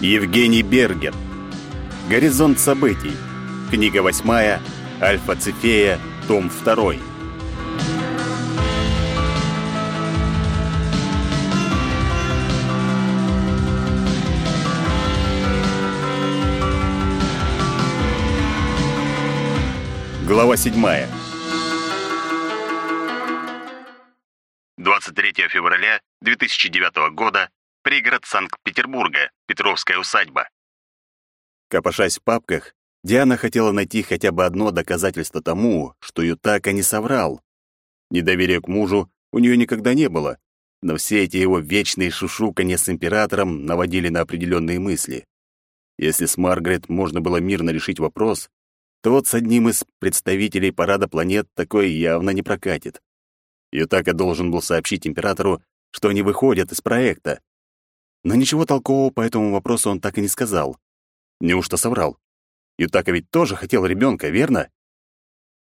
Евгений Бергер. Горизонт событий. Книга восьмая. Альфа Цефея. Том второй. Глава седьмая. 23 февраля 2009 года. Пригород Санкт-Петербурга. Петровская усадьба. Копошась в папках, Диана хотела найти хотя бы одно доказательство тому, что Ютака не соврал. Недоверия к мужу у нее никогда не было, но все эти его вечные шушуканья с императором наводили на определенные мысли. Если с Маргарет можно было мирно решить вопрос, то вот с одним из представителей парада планет такое явно не прокатит. Ютака должен был сообщить императору, что они выходят из проекта. Но ничего толкового по этому вопросу он так и не сказал. Неужто соврал? Ютака ведь тоже хотел ребенка, верно?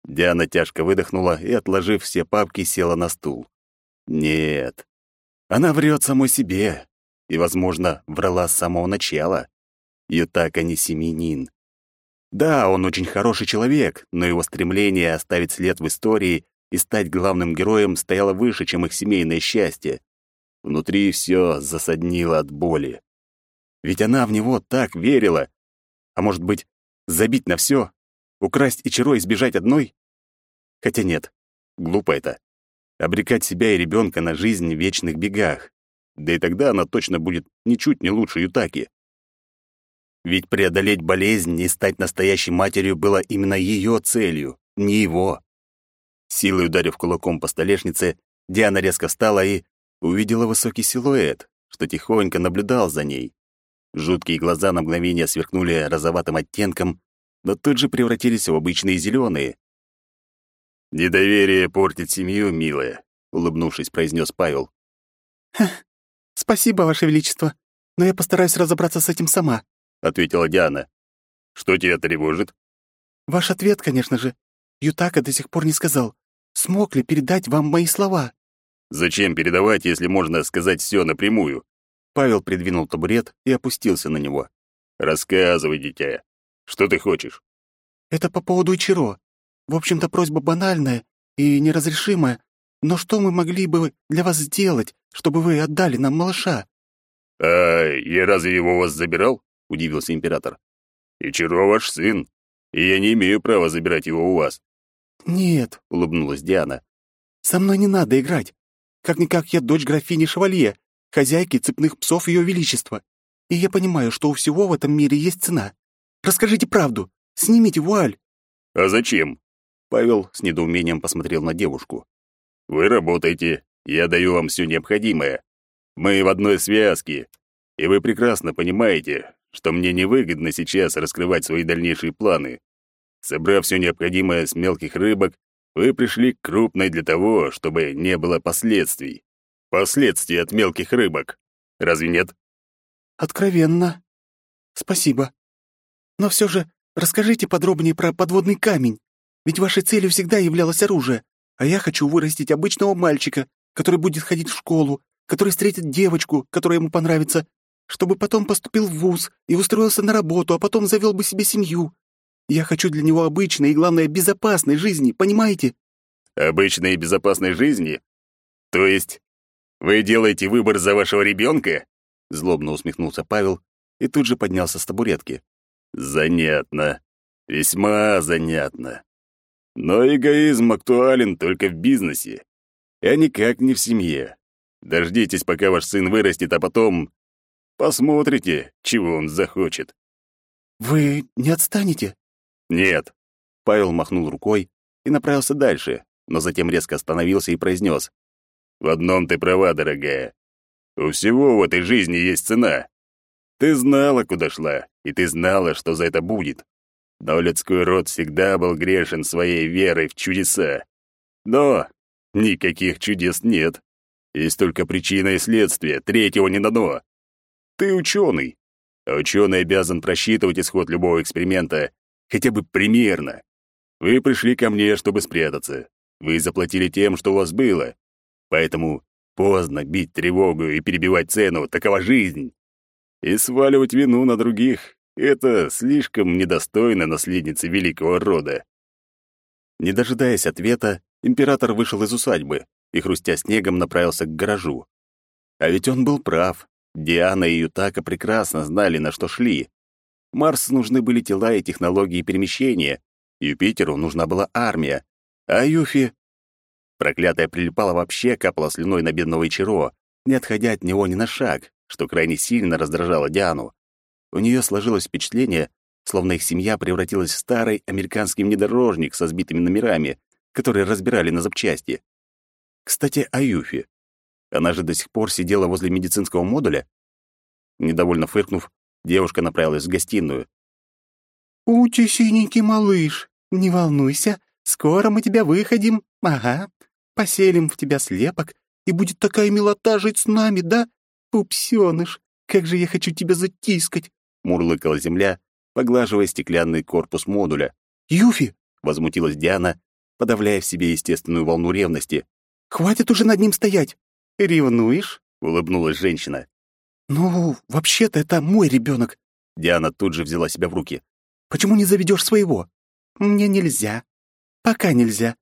Диана тяжко выдохнула и, отложив все папки, села на стул. Нет. Она врет самой себе. И, возможно, врала с самого начала. Ютака не семенин. Да, он очень хороший человек, но его стремление оставить след в истории и стать главным героем стояло выше, чем их семейное счастье. Внутри все засаднило от боли. Ведь она в него так верила. А может быть, забить на все, украсть Ичиро и сбежать одной? Хотя нет, глупо это. Обрекать себя и ребенка на жизнь в вечных бегах. Да и тогда она точно будет ничуть не лучше Ютаки. Ведь преодолеть болезнь и стать настоящей матерью было именно ее целью, не его. Силой ударив кулаком по столешнице, Диана резко встала и увидела высокий силуэт, что тихонько наблюдал за ней. Жуткие глаза на мгновение сверкнули розоватым оттенком, но тут же превратились в обычные зеленые. «Недоверие портит семью, милая», — улыбнувшись, произнес Павел. «Спасибо, Ваше Величество, но я постараюсь разобраться с этим сама», — ответила Диана. «Что тебя тревожит?» «Ваш ответ, конечно же. Ютака до сих пор не сказал, смог ли передать вам мои слова». «Зачем передавать, если можно сказать все напрямую?» Павел придвинул табурет и опустился на него. «Рассказывай, дитя. Что ты хочешь?» «Это по поводу Ичиро. В общем-то, просьба банальная и неразрешимая, но что мы могли бы для вас сделать, чтобы вы отдали нам малыша?» «А я разве его у вас забирал?» — удивился император. «Ичиро ваш сын, и я не имею права забирать его у вас». «Нет», — улыбнулась Диана. «Со мной не надо играть. Как-никак я дочь графини Шевалье, хозяйки цепных псов Ее Величества. И я понимаю, что у всего в этом мире есть цена. Расскажите правду. Снимите вуаль». «А зачем?» Павел с недоумением посмотрел на девушку. «Вы работаете, я даю вам все необходимое. Мы в одной связке, и вы прекрасно понимаете, что мне невыгодно сейчас раскрывать свои дальнейшие планы. Собрав все необходимое с мелких рыбок, вы пришли к крупной для того, чтобы не было последствий. Последствий от мелких рыбок. Разве нет? Откровенно. Спасибо. Но все же расскажите подробнее про подводный камень. Ведь вашей целью всегда являлось оружие, а я хочу вырастить обычного мальчика, который будет ходить в школу, который встретит девочку, которая ему понравится, чтобы потом поступил в вуз и устроился на работу, а потом завел бы себе семью. Я хочу для него обычной и, главное, безопасной жизни, понимаете?» «Обычной и безопасной жизни? То есть вы делаете выбор за вашего ребенка?» Злобно усмехнулся Павел и тут же поднялся с табуретки. «Занятно. Весьма занятно. Но эгоизм актуален только в бизнесе, а никак не в семье. Дождитесь, пока ваш сын вырастет, а потом посмотрите, чего он захочет». «Вы не отстанете?» «Нет». Павел махнул рукой и направился дальше, но затем резко остановился и произнес. «В одном ты права, дорогая. У всего в этой жизни есть цена. Ты знала, куда шла, и ты знала, что за это будет. Но людской род всегда был грешен своей верой в чудеса. Но никаких чудес нет. Есть только причина и следствие, третьего не дано. Ты ученый, а ученый обязан просчитывать исход любого эксперимента хотя бы примерно. Вы пришли ко мне, чтобы спрятаться. Вы заплатили тем, что у вас было. Поэтому поздно бить тревогу и перебивать цену, такова жизнь. И сваливать вину на других — это слишком недостойно наследницы великого рода. Не дожидаясь ответа, император вышел из усадьбы и, хрустя снегом, направился к гаражу. А ведь он был прав. Диана и Ютака прекрасно знали, на что шли. Марсу нужны были тела и технологии перемещения, Юпитеру нужна была армия, а Юфи... Проклятая прилипала вообще, капала слюной на бедного Ичиро, не отходя от него ни на шаг, что крайне сильно раздражало Диану. У нее сложилось впечатление, словно их семья превратилась в старый американский внедорожник со сбитыми номерами, которые разбирали на запчасти. Кстати, о Юфи. Она же до сих пор сидела возле медицинского модуля. Недовольно фыркнув, девушка направилась в гостиную. «Ути, синенький малыш, не волнуйся, скоро мы тебя выходим. Ага, поселим в тебя слепок, и будет такая милота жить с нами, да? Пупсёныш, как же я хочу тебя затискать!» — мурлыкала земля, поглаживая стеклянный корпус модуля. «Юфи!» — возмутилась Диана, подавляя в себе естественную волну ревности. «Хватит уже над ним стоять!» «Ревнуешь?» — улыбнулась женщина. «Ну, вообще-то это мой ребенок. Диана тут же взяла себя в руки. «Почему не заведешь своего?» «Мне нельзя. Пока нельзя.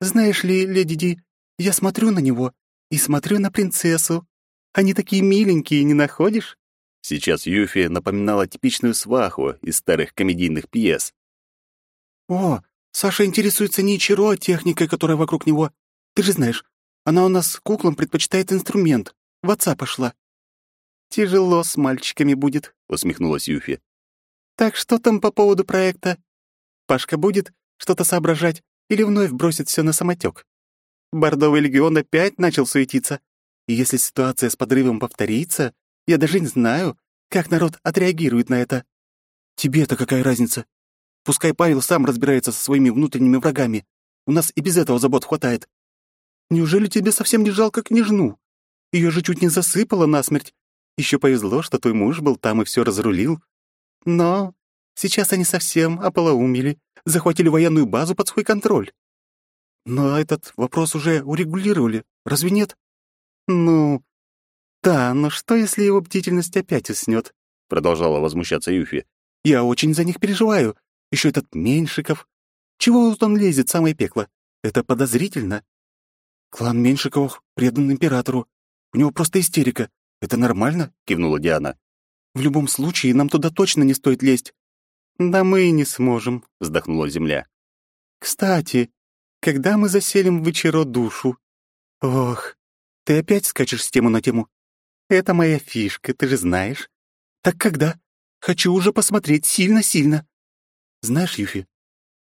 Знаешь ли, леди Ди, я смотрю на него и смотрю на принцессу. Они такие миленькие, не находишь?» Сейчас Юфи напоминала типичную сваху из старых комедийных пьес. «О, Саша интересуется не Ичиро, а техникой, которая вокруг него. Ты же знаешь, она у нас куклам предпочитает инструмент. В отца пошла». «Тяжело с мальчиками будет», — усмехнулась Юфи. «Так что там по поводу проекта? Пашка будет что-то соображать или вновь бросит все на самотек? Бордовый легион опять начал суетиться. И если ситуация с подрывом повторится, я даже не знаю, как народ отреагирует на это. Тебе-то какая разница? Пускай Павел сам разбирается со своими внутренними врагами. У нас и без этого забот хватает. Неужели тебе совсем не жалко княжну? Ее же чуть не засыпало насмерть. Еще повезло, что твой муж был там и все разрулил. Но сейчас они совсем ополоумели, захватили военную базу под свой контроль. Но этот вопрос уже урегулировали, разве нет? Ну, да, но что, если его бдительность опять уснет? Продолжала возмущаться Юфи. Я очень за них переживаю. Еще этот Меньшиков. Чего он лезет самое пекло? Это подозрительно. «Клан Меньшиковых предан императору. У него просто истерика. Это нормально?» — кивнула Диана. «В любом случае, нам туда точно не стоит лезть». «Да мы и не сможем», — вздохнула Земля. «Кстати, когда мы заселим в Ичиро душу?» «Ох, ты опять скачешь с тему на тему. Это моя фишка, ты же знаешь. Так когда? Хочу уже посмотреть сильно-сильно». «Знаешь, Юфи,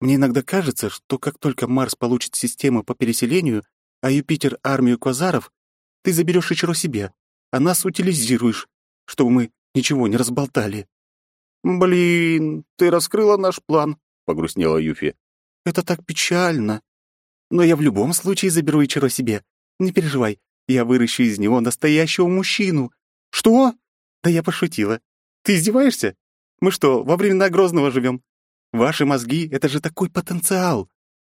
мне иногда кажется, что как только Марс получит систему по переселению, а Юпитер — армию квазаров, ты заберешь Ичиро себе, а нас утилизируешь, чтобы мы ничего не разболтали». «Блин, ты раскрыла наш план», — погрустнела Юфи. «Это так печально. Но я в любом случае заберу Ичиро себе. Не переживай, я выращу из него настоящего мужчину». «Что?» «Да я пошутила. Ты издеваешься? Мы что, во времена Грозного живем? Ваши мозги — это же такой потенциал.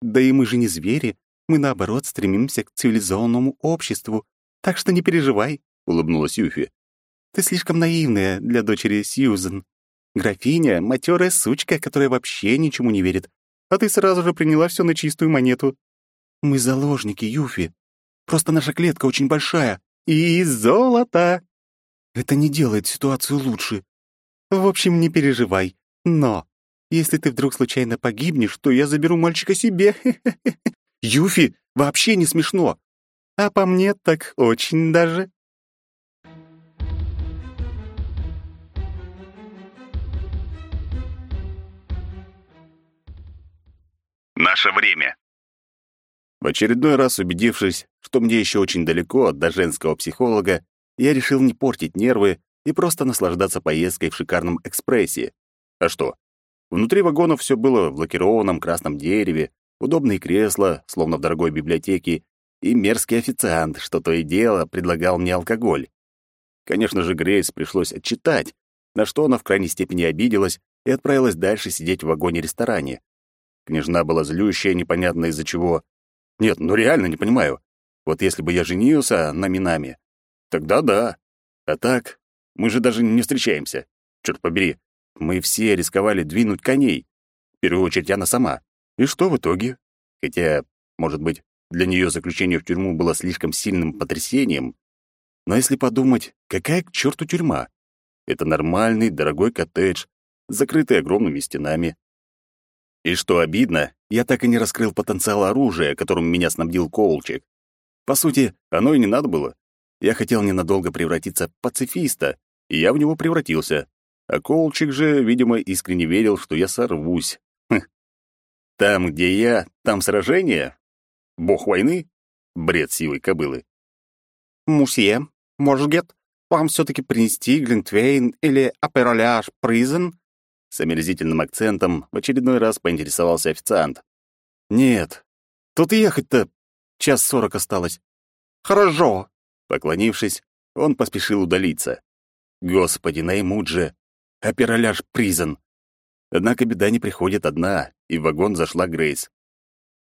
Да и мы же не звери. Мы, наоборот, стремимся к цивилизованному обществу. Так что не переживай», — улыбнулась Юфи. «Ты слишком наивная для дочери Сьюзен. Графиня — матерая сучка, которая вообще ничему не верит. А ты сразу же приняла все на чистую монету. Мы заложники, Юфи. Просто наша клетка очень большая. И золото. Это не делает ситуацию лучше. В общем, не переживай. Но если ты вдруг случайно погибнешь, то я заберу мальчика себе. Юфи, вообще не смешно. А по мне так очень даже. Наше время. В очередной раз убедившись, что мне еще очень далеко до женского психолога, я решил не портить нервы и просто наслаждаться поездкой в шикарном экспрессе. А что? Внутри вагонов все было в лакированном красном дереве, удобные кресла, словно в дорогой библиотеке, и мерзкий официант, что то и дело предлагал мне алкоголь. Конечно же, Грейс пришлось отчитать, на что она в крайней степени обиделась и отправилась дальше сидеть в вагоне-ресторане. Княжна была злющая, непонятно из-за чего. Нет, ну реально не понимаю. Вот если бы я женился на Минами, тогда да. А так, мы же даже не встречаемся. Черт побери, мы все рисковали двинуть коней. В первую очередь она сама. И что в итоге? Хотя, может быть, для нее заключение в тюрьму было слишком сильным потрясением. Но если подумать, какая к черту тюрьма? Это нормальный, дорогой коттедж, закрытый огромными стенами. И что обидно, я так и не раскрыл потенциал оружия, которым меня снабдил Коулчик. По сути, оно и не надо было. Я хотел ненадолго превратиться в пацифиста, и я в него превратился. А Коулчик же, видимо, искренне верил, что я сорвусь. Хм. Там, где я, там сражение? Бог войны? Бред сивой кобылы. «Мусье, может, вам все-таки принести глинтвейн или апероляж призен?» С омерзительным акцентом в очередной раз поинтересовался официант. «Нет, тут ехать-то час сорок осталось». «Хорошо». Поклонившись, он поспешил удалиться. Господи, наймут же. Опероляж призен. Однако беда не приходит одна, и в вагон зашла Грейс.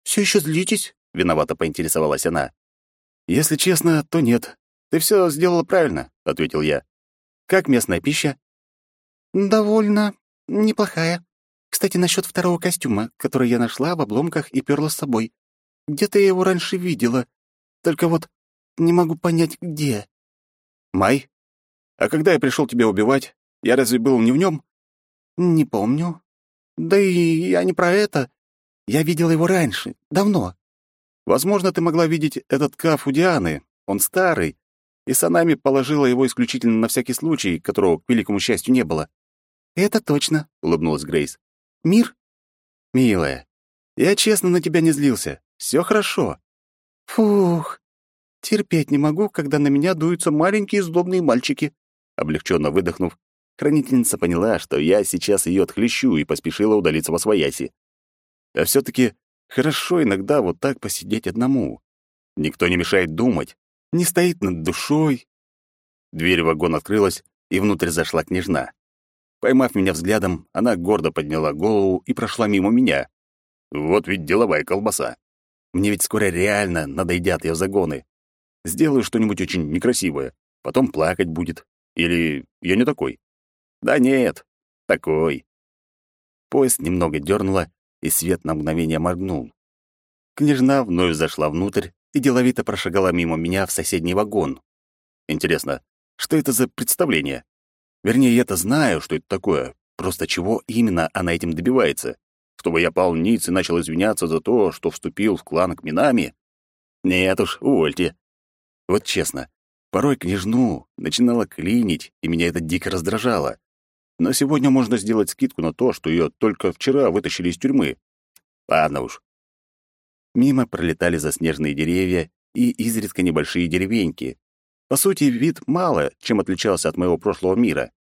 «Все еще злитесь?» — виновато поинтересовалась она. «Если честно, то нет. Ты все сделала правильно», — ответил я. «Как местная пища?» «Довольно неплохая. Кстати, насчет второго костюма, который я нашла в обломках и перла с собой. Где-то я его раньше видела. Только вот не могу понять, где». «Май? А когда я пришел тебя убивать, я разве был не в нем? «Не помню. Да и я не про это. Я видела его раньше, давно». «Возможно, ты могла видеть этот каф у Дианы. Он старый, и Санами положила его исключительно на всякий случай, которого, к великому счастью, не было». «Это точно», — улыбнулась Грейс. «Мир?» «Милая, я честно на тебя не злился. Все хорошо». «Фух, терпеть не могу, когда на меня дуются маленькие злобные мальчики». Облегченно выдохнув, хранительница поняла, что я сейчас ее отхлещу и поспешила удалиться во свояси. А все таки хорошо иногда вот так посидеть одному. Никто не мешает думать, не стоит над душой. Дверь в вагон открылась, и внутрь зашла княжна. Поймав меня взглядом, она гордо подняла голову и прошла мимо меня. Вот ведь деловая колбаса. Мне ведь скоро реально надоедят ее загоны. Сделаю что-нибудь очень некрасивое, потом плакать будет. Или я не такой? Да нет, такой. Поезд немного дернуло, и свет на мгновение моргнул. Княжна вновь зашла внутрь и деловито прошагала мимо меня в соседний вагон. Интересно, что это за представление? Вернее, я-то знаю, что это такое, просто чего именно она этим добивается? Чтобы я пал ниц и начал извиняться за то, что вступил в клан к Минами? Нет уж, увольте. Вот честно, порой княжну начинала клинить, и меня это дико раздражало. Но сегодня можно сделать скидку на то, что ее только вчера вытащили из тюрьмы. Ладно уж. Мимо пролетали заснеженные деревья и изредка небольшие деревеньки. По сути, вид мало, чем отличался от моего прошлого мира.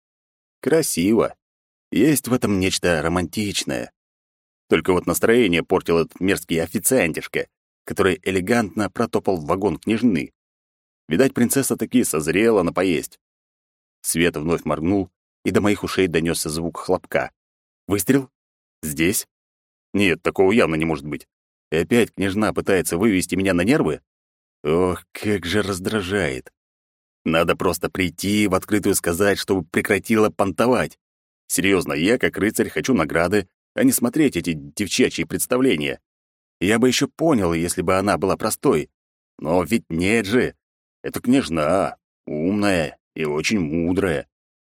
Красиво. Есть в этом нечто романтичное. Только вот настроение портил этот мерзкий официантишка, который элегантно протопал в вагон княжны. Видать, принцесса таки созрела на поесть. Свет вновь моргнул, и до моих ушей донесся звук хлопка. Выстрел? Здесь? Нет, такого явно не может быть. И опять княжна пытается вывести меня на нервы? Ох, как же раздражает. Надо просто прийти в открытую сказать, чтобы прекратила понтовать. Серьезно, я, как рыцарь, хочу награды, а не смотреть эти девчачьи представления. Я бы еще понял, если бы она была простой. Но ведь нет же. Это княжна, умная и очень мудрая.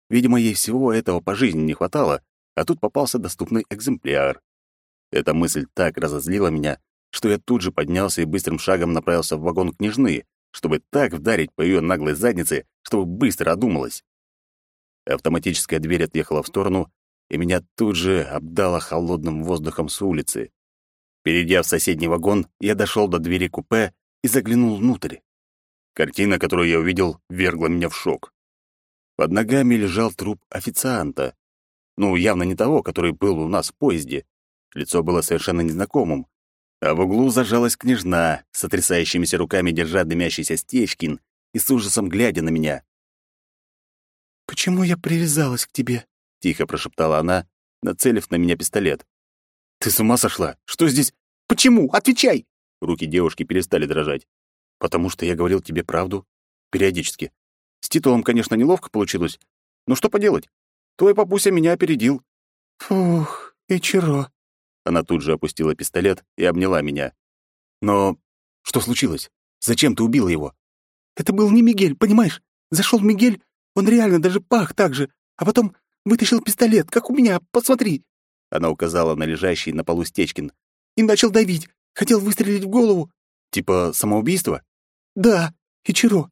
Видимо, ей всего этого по жизни не хватало, а тут попался доступный экземпляр. Эта мысль так разозлила меня, что я тут же поднялся и быстрым шагом направился в вагон княжны, чтобы так вдарить по ее наглой заднице, чтобы быстро одумалась. Автоматическая дверь отъехала в сторону, и меня тут же обдало холодным воздухом с улицы. Перейдя в соседний вагон, я дошел до двери купе и заглянул внутрь. Картина, которую я увидел, вергла меня в шок. Под ногами лежал труп официанта. Ну, явно не того, который был у нас в поезде. Лицо было совершенно незнакомым. А в углу зажалась княжна, сотрясающимися руками держа дымящийся стечкин и с ужасом глядя на меня. «Почему я привязалась к тебе?» — тихо прошептала она, нацелив на меня пистолет. «Ты с ума сошла? Что здесь?» «Почему? Отвечай!» руки девушки перестали дрожать. «Потому что я говорил тебе правду. Периодически. С титулом, конечно, неловко получилось. Но что поделать? Твой папуся меня опередил». «Фух, и чего?» Она тут же опустила пистолет и обняла меня. «Но что случилось? Зачем ты убила его?» «Это был не Мигель, понимаешь? Зашел Мигель, он реально даже пах так же, а потом вытащил пистолет, как у меня, посмотри!» Она указала на лежащий на полу Стечкин. «И начал давить, хотел выстрелить в голову». «Типа самоубийство?» «Да, и чего?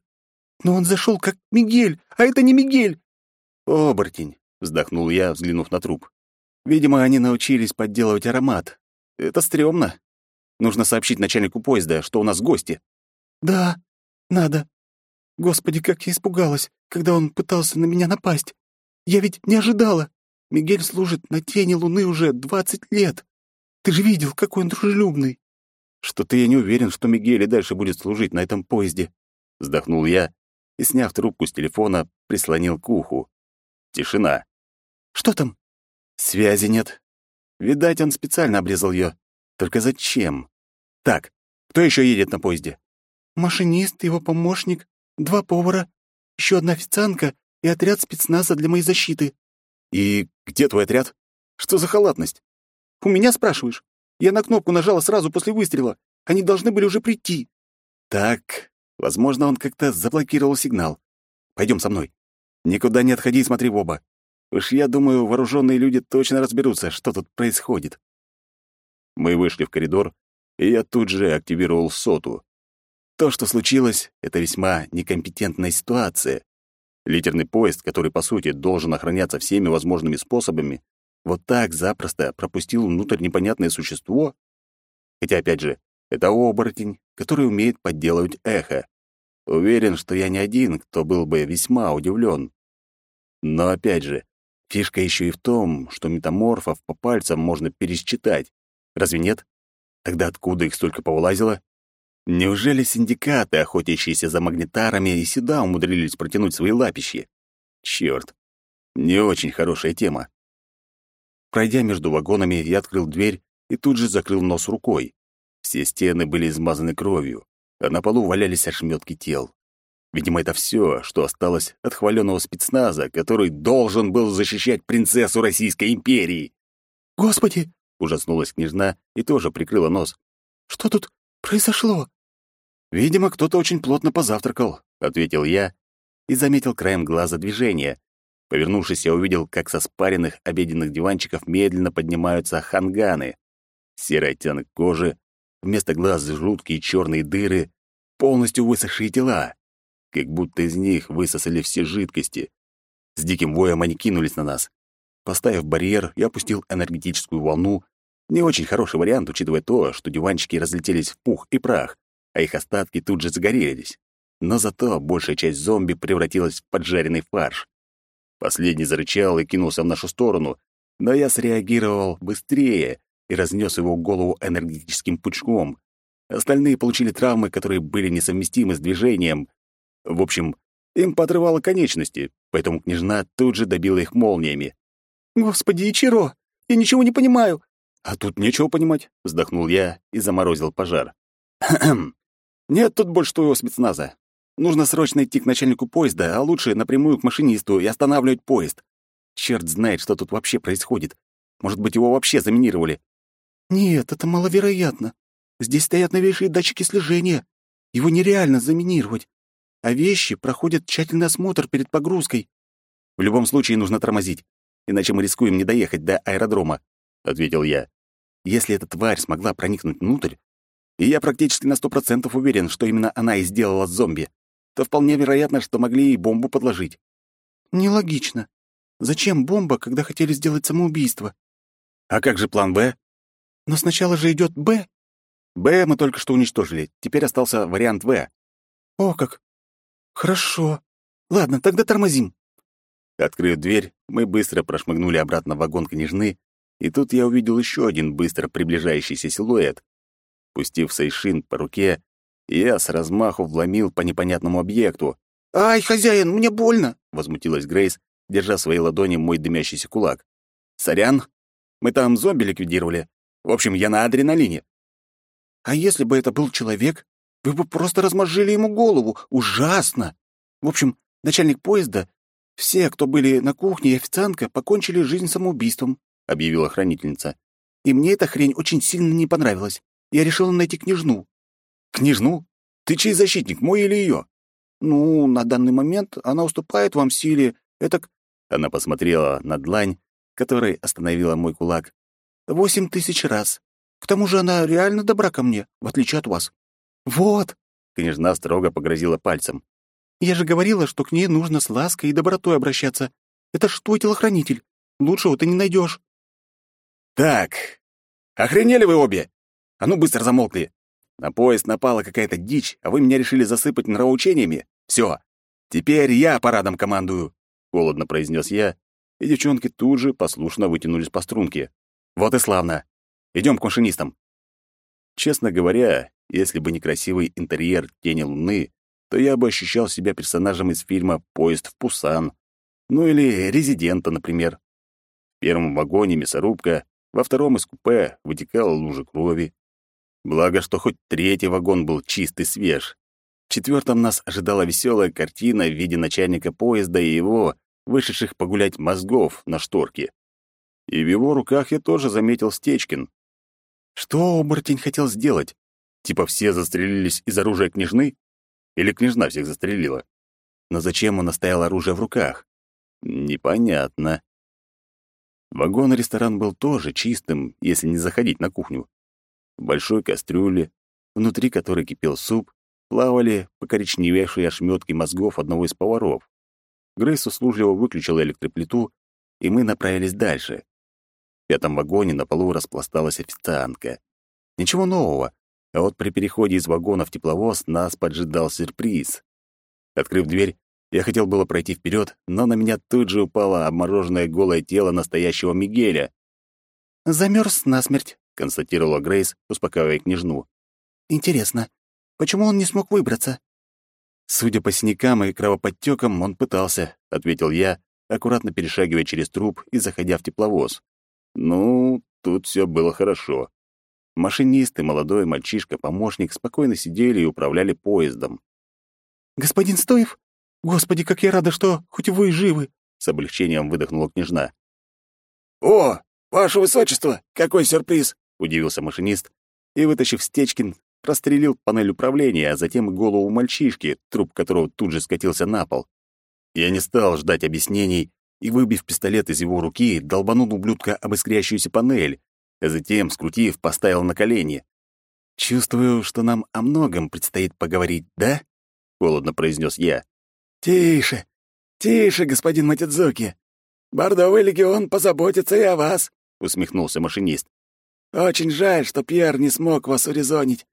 Но он зашел как Мигель, а это не Мигель!» «Оборотень!» — вздохнул я, взглянув на труп. «Видимо, они научились подделывать аромат. Это стрёмно. Нужно сообщить начальнику поезда, что у нас гости». «Да, надо. Господи, как я испугалась, когда он пытался на меня напасть. Я ведь не ожидала. Мигель служит на тени Луны уже двадцать лет. Ты же видел, какой он дружелюбный». «Что-то я не уверен, что Мигель и дальше будет служить на этом поезде», — вздохнул я и, сняв трубку с телефона, прислонил к уху. Тишина. «Что там?» «Связи нет. Видать, он специально обрезал ее. Только зачем? Так, кто еще едет на поезде?» «Машинист, его помощник, два повара, еще одна официантка и отряд спецназа для моей защиты». «И где твой отряд? Что за халатность?» «У меня спрашиваешь? Я на кнопку нажала сразу после выстрела. Они должны были уже прийти». «Так, возможно, он как-то заблокировал сигнал. Пойдем со мной. Никуда не отходи и смотри в оба. Уж я думаю, вооруженные люди точно разберутся, что тут происходит». Мы вышли в коридор, и я тут же активировал соту. То, что случилось, — это весьма некомпетентная ситуация. Литерный поезд, который, по сути, должен охраняться всеми возможными способами, вот так запросто пропустил внутрь непонятное существо? Хотя, опять же, это оборотень, который умеет подделывать эхо. Уверен, что я не один, кто был бы весьма удивлен. Но, опять же, фишка еще и в том, что метаморфов по пальцам можно пересчитать. Разве нет? Тогда откуда их столько повылазило? Неужели синдикаты, охотящиеся за магнитарами, и сюда умудрились протянуть свои лапищи? Черт, не очень хорошая тема. Пройдя между вагонами, я открыл дверь и тут же закрыл нос рукой. Все стены были измазаны кровью, а на полу валялись ошметки тел. Видимо, это все, что осталось от хваленого спецназа, который должен был защищать принцессу Российской империи. «Господи!» — ужаснулась княжна и тоже прикрыла нос. «Что тут произошло?» «Видимо, кто-то очень плотно позавтракал», — ответил я и заметил краем глаза движение. Повернувшись, я увидел, как со спаренных обеденных диванчиков медленно поднимаются ханганы. Серый оттенок кожи, вместо глаз жуткие черные дыры, полностью высохшие тела. Как будто из них высосали все жидкости. С диким воем они кинулись на нас. Поставив барьер, я опустил энергетическую волну. Не очень хороший вариант, учитывая то, что диванчики разлетелись в пух и прах, а их остатки тут же загорелись. Но зато большая часть зомби превратилась в поджаренный фарш. Последний зарычал и кинулся в нашу сторону, но я среагировал быстрее и разнес его голову энергетическим пучком. Остальные получили травмы, которые были несовместимы с движением. В общем, им подрывало конечности, поэтому княжна тут же добила их молниями. «Господи, Ичиро, я ничего не понимаю!» «А тут нечего понимать», — вздохнул я и заморозил пожар. «Хм, нет тут больше твоего спецназа. Нужно срочно идти к начальнику поезда, а лучше напрямую к машинисту и останавливать поезд. Черт знает, что тут вообще происходит. Может быть, его вообще заминировали. Нет, это маловероятно. Здесь стоят новейшие датчики слежения. Его нереально заминировать. А вещи проходят тщательный осмотр перед погрузкой. В любом случае нужно тормозить, иначе мы рискуем не доехать до аэродрома, ответил я. Если эта тварь смогла проникнуть внутрь, и я практически на сто процентов уверен, что именно она и сделала зомби, то вполне вероятно, что могли и бомбу подложить. Нелогично. Зачем бомба, когда хотели сделать самоубийство? А как же план «Б»? Но сначала же идет «Б». «Б» мы только что уничтожили. Теперь остался вариант «В». О, как! Хорошо. Ладно, тогда тормозим. Открыв дверь, мы быстро прошмыгнули обратно в вагон княжны, и тут я увидел еще один быстро приближающийся силуэт. Пустив Сейшин по руке, я с размаху вломил по непонятному объекту. «Ай, хозяин, мне больно!» — возмутилась Грейс, держа в своей ладони мой дымящийся кулак. «Сорян, мы там зомби ликвидировали. В общем, я на адреналине». А если бы это был человек, вы бы просто размозжили ему голову. Ужасно! В общем, начальник поезда, все, кто были на кухне и официантка, покончили жизнь самоубийством», — объявила хранительница. «И мне эта хрень очень сильно не понравилась. Я решила найти княжну». «Княжну? Ты чей защитник, мой или ее?» «Ну, на данный момент она уступает вам силе. Это...» Она посмотрела на длань, которой остановила мой кулак. «Восемь тысяч раз. К тому же она реально добра ко мне, в отличие от вас». «Вот!» — княжна строго погрозила пальцем. «Я же говорила, что к ней нужно с лаской и добротой обращаться. Это ж твой телохранитель. Лучшего ты не найдешь. «Так, охренели вы обе? А ну быстро замолкли. На поезд напала какая-то дичь, а вы меня решили засыпать нравоучениями? Все, теперь я парадом командую», — холодно произнес я, и девчонки тут же послушно вытянулись по струнке. «Вот и славно. Идем к машинистам». Честно говоря, если бы не красивый интерьер «Тени Луны», то я бы ощущал себя персонажем из фильма «Поезд в Пусан», ну или «Резидента», например. В первом вагоне мясорубка, во втором из купе вытекала лужа крови. Благо, что хоть третий вагон был чист и свеж. В четвертом нас ожидала веселая картина в виде начальника поезда и его, вышедших погулять мозгов на шторке. И в его руках я тоже заметил Стечкин. Что оборотень хотел сделать? Типа все застрелились из оружия княжны? Или княжна всех застрелила? Но зачем он оставил оружие в руках? Непонятно. Вагон-ресторан был тоже чистым, если не заходить на кухню. В большой кастрюле, внутри которой кипел суп, плавали покоричневевшие ошметки мозгов одного из поваров. Грейс услужливо выключила электроплиту, и мы направились дальше. В пятом вагоне на полу распласталась официантка. Ничего нового, а вот при переходе из вагона в тепловоз нас поджидал сюрприз. Открыв дверь, я хотел было пройти вперед, но на меня тут же упало обмороженное голое тело настоящего Мигеля. «Замерз насмерть», — констатировала Грейс, успокаивая княжну. «Интересно, почему он не смог выбраться?» «Судя по синякам и кровоподтекам, он пытался», — ответил я, аккуратно перешагивая через труп и заходя в тепловоз. «Ну, тут все было хорошо. Машинист и молодой мальчишка-помощник спокойно сидели и управляли поездом. «Господин Стоев? Господи, как я рада, что хоть вы живы!» С облегчением выдохнула княжна. «О, ваше высочество, какой сюрприз!» — удивился машинист и, вытащив Стечкин, прострелил панель управления, а затем голову мальчишки, труп которого тут же скатился на пол. Я не стал ждать объяснений и, выбив пистолет из его руки, долбанул ублюдка об искрящуюся панель, затем, скрутив, поставил на колени. «Чувствую, что нам о многом предстоит поговорить, да?» — холодно произнес я. «Тише, тише, господин Матидзуки. Бордовый легион позаботится и о вас», — усмехнулся машинист. «Очень жаль, что Пьер не смог вас урезонить.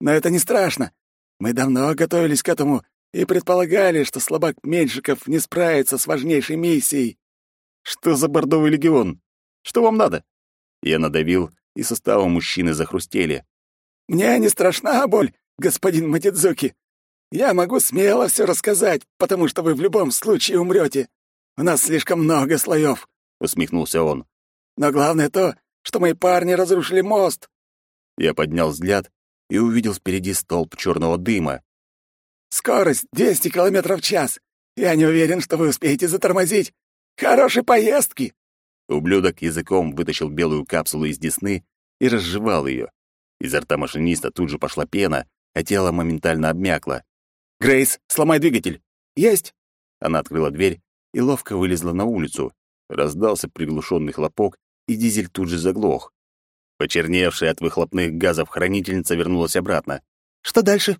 Но это не страшно. Мы давно готовились к этому и предполагали, что слабак Меньшиков не справится с важнейшей миссией». «Что за бордовый легион? Что вам надо?» Я надавил, и составы мужчины захрустели. «Мне не страшна боль, господин Матидзуки. Я могу смело все рассказать, потому что вы в любом случае умрете. У нас слишком много слоев», — усмехнулся он. «Но главное то, что мои парни разрушили мост». Я поднял взгляд и увидел впереди столб черного дыма. «Скорость 200 километров в час. Я не уверен, что вы успеете затормозить. Хорошей поездки!» Ублюдок языком вытащил белую капсулу из десны и разжевал ее. Изо рта машиниста тут же пошла пена, а тело моментально обмякло. «Грейс, сломай двигатель!» «Есть!» Она открыла дверь и ловко вылезла на улицу. Раздался приглушенный хлопок, и дизель тут же заглох. Почерневшая от выхлопных газов хранительница вернулась обратно. «Что дальше?»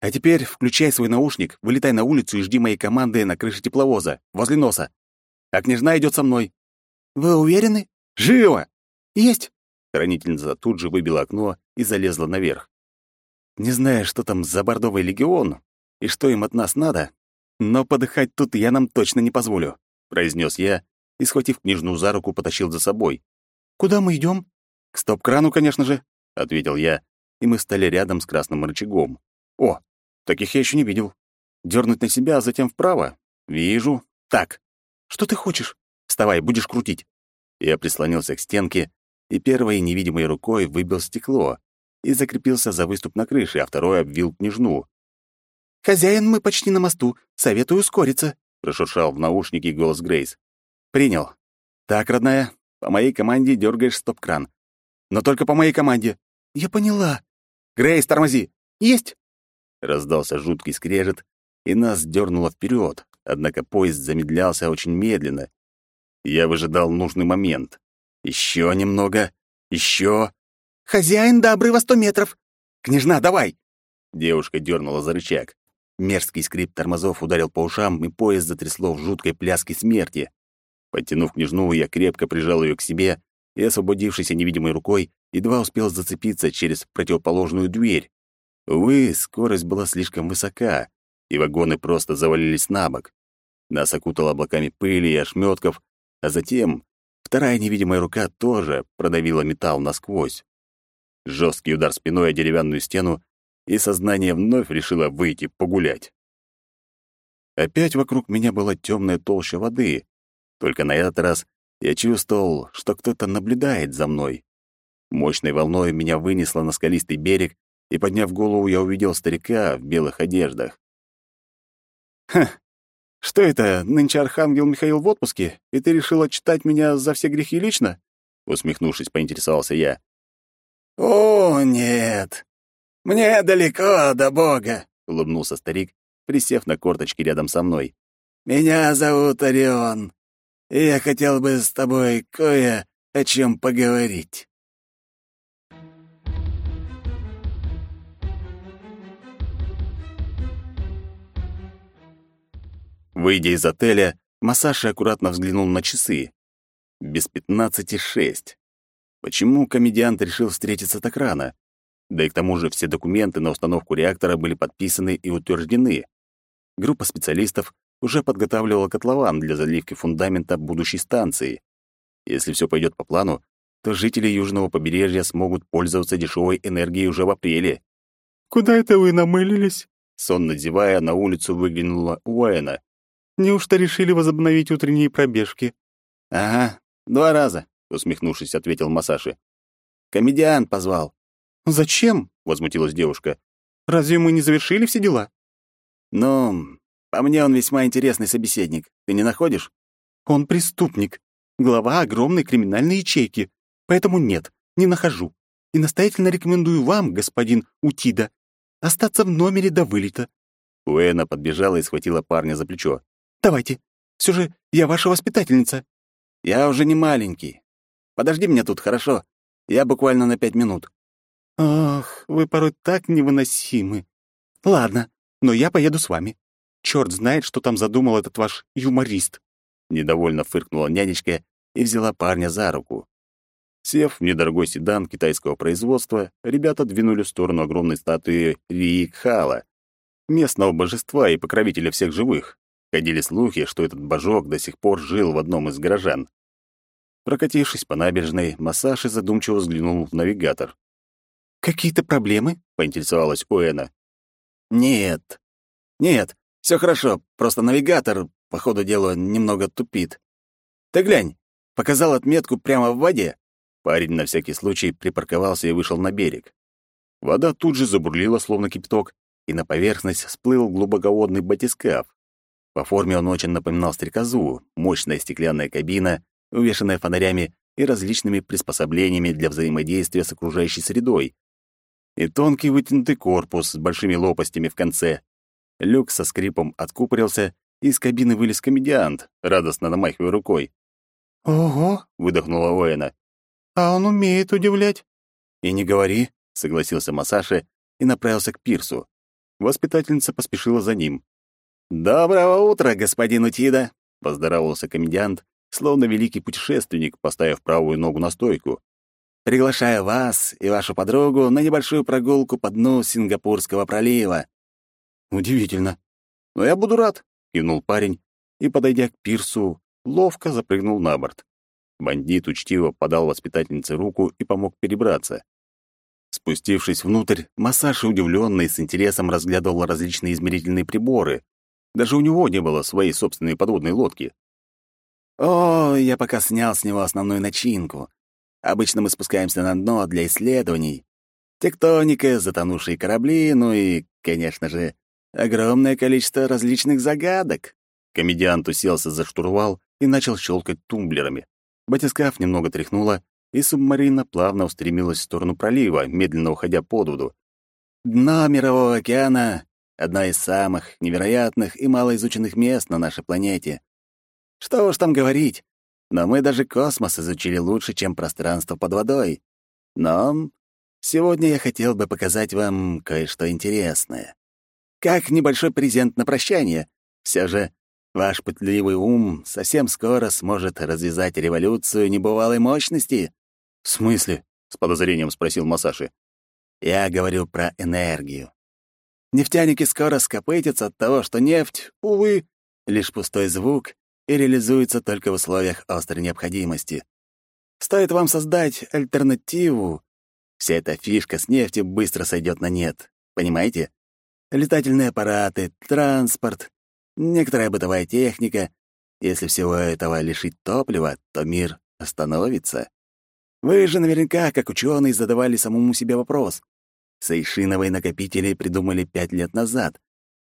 «А теперь включай свой наушник, вылетай на улицу и жди моей команды на крыше тепловоза, возле носа. А княжна идет со мной. «Вы уверены?» «Живо!» «Есть!» Хранительница тут же выбила окно и залезла наверх. Не знаю, что там за бордовый легион и что им от нас надо, но подыхать тут я нам точно не позволю», — произнес я и, схватив княжну за руку, потащил за собой. «Куда мы идем? «К стоп-крану, конечно же», — ответил я, и мы стали рядом с красным рычагом. «О, таких я еще не видел. Дернуть на себя, а затем вправо? Вижу. Так. Что ты хочешь?» Вставай, будешь крутить». Я прислонился к стенке и первой невидимой рукой выбил стекло, и закрепился за выступ на крыше, а второй обвил княжну. «Хозяин, мы почти на мосту. Советую ускориться», — прошуршал в наушнике голос Грейс. «Принял. Так, родная, по моей команде дергаешь стоп-кран. Но только по моей команде». «Я поняла». «Грейс, тормози!» «Есть!» Раздался жуткий скрежет, и нас дернуло вперед, однако поезд замедлялся очень медленно. Я выжидал нужный момент. Еще немного. Еще. «Хозяин до обрыва сто метров!» «Княжна, давай!» Девушка дернула за рычаг. Мерзкий скрип тормозов ударил по ушам, и поезд затрясло в жуткой пляске смерти. Подтянув княжну, я крепко прижал ее к себе и, освободившейся невидимой рукой, едва успел зацепиться через противоположную дверь. Увы, скорость была слишком высока, и вагоны просто завалились на бок. Нас окутало облаками пыли и ошметков, а затем вторая невидимая рука тоже продавила металл насквозь. Жесткий удар спиной о деревянную стену, и сознание вновь решило выйти погулять. Опять вокруг меня была темная толща воды, только на этот раз я чувствовал, что кто-то наблюдает за мной. Мощной волной меня вынесло на скалистый берег, и, подняв голову, я увидел старика в белых одеждах. «Ха! Что это, нынче архангел Михаил в отпуске, и ты решила читать меня за все грехи лично?» Усмехнувшись, поинтересовался я. «О, нет! Мне далеко до Бога!» — улыбнулся старик, присев на корточки рядом со мной. «Меня зовут Орион, и я хотел бы с тобой кое о чем поговорить». Выйдя из отеля, Масаши аккуратно взглянул на часы. Без пятнадцати шесть. Почему комедиант решил встретиться так рано? Да и к тому же все документы на установку реактора были подписаны и утверждены. Группа специалистов уже подготавливала котлован для заливки фундамента будущей станции. Если все пойдет по плану, то жители южного побережья смогут пользоваться дешевой энергией уже в апреле. «Куда это вы намылились?» Сонно зевая, на улицу выглянула Уэна. Неужто решили возобновить утренние пробежки? Ага, два раза, усмехнувшись, ответил Масаши. Комедиант позвал. Зачем? возмутилась девушка. Разве мы не завершили все дела? Ну, по мне он весьма интересный собеседник. Ты не находишь? Он преступник, глава огромной криминальной ячейки. Поэтому нет, не нахожу. И настоятельно рекомендую вам, господин Утида, остаться в номере до вылета. Уэна подбежала и схватила парня за плечо. Давайте. Все же я ваша воспитательница. Я уже не маленький. Подожди меня тут, хорошо? Я буквально на пять минут. Ах, вы порой так невыносимы. Ладно, но я поеду с вами. Черт знает, что там задумал этот ваш юморист. Недовольно фыркнула нянечка и взяла парня за руку. Сев в недорогой седан китайского производства, ребята двинули в сторону огромной статуи Риикхала, местного божества и покровителя всех живых. Ходили слухи, что этот божок до сих пор жил в одном из горожан. Прокатившись по набережной, Масаши задумчиво взглянул в навигатор. «Какие-то проблемы?» — поинтересовалась Уэна. «Нет. Нет, все хорошо, просто навигатор, по ходу дела, немного тупит. Ты глянь, показал отметку прямо в воде». Парень на всякий случай припарковался и вышел на берег. Вода тут же забурлила, словно кипяток, и на поверхность всплыл глубоководный батискаф. По форме он очень напоминал стрекозу, мощная стеклянная кабина, увешанная фонарями и различными приспособлениями для взаимодействия с окружающей средой. И тонкий вытянутый корпус с большими лопастями в конце. Люк со скрипом откупорился, и из кабины вылез комедиант, радостно намахивая рукой. «Ого!» — выдохнула Оэна. «А он умеет удивлять». «И не говори», — согласился Масаши и направился к пирсу. Воспитательница поспешила за ним. «Доброго утра, господин Утида!» — поздоровался комедиант, словно великий путешественник, поставив правую ногу на стойку. «Приглашаю вас и вашу подругу на небольшую прогулку по дну Сингапурского пролива». «Удивительно. Но я буду рад», — кивнул парень и, подойдя к пирсу, ловко запрыгнул на борт. Бандит учтиво подал воспитательнице руку и помог перебраться. Спустившись внутрь, Массаж удивлённый с интересом разглядывал различные измерительные приборы, даже у него не было своей собственной подводной лодки. О, я пока снял с него основную начинку. Обычно мы спускаемся на дно для исследований. Тектоника, затонувшие корабли, ну и, конечно же, огромное количество различных загадок. Комедиант уселся за штурвал и начал щелкать тумблерами. Батискаф немного тряхнуло, и субмарина плавно устремилась в сторону пролива, медленно уходя под воду. Дно Мирового океана — одно из самых невероятных и малоизученных мест на нашей планете. Что уж там говорить, но мы даже космос изучили лучше, чем пространство под водой. Но сегодня я хотел бы показать вам кое-что интересное. Как небольшой презент на прощание. Все же ваш пытливый ум совсем скоро сможет развязать революцию небывалой мощности. «В смысле?» — с подозрением спросил Масаши. «Я говорю про энергию. Нефтяники скоро скопытятся от того, что нефть, увы, лишь пустой звук и реализуется только в условиях острой необходимости. Стоит вам создать альтернативу, вся эта фишка с нефтью быстро сойдет на нет. Понимаете? Летательные аппараты, транспорт, некоторая бытовая техника. Если всего этого лишить топлива, то мир остановится. Вы же наверняка, как ученый, задавали самому себе вопрос. Сейшиновые накопители придумали пять лет назад,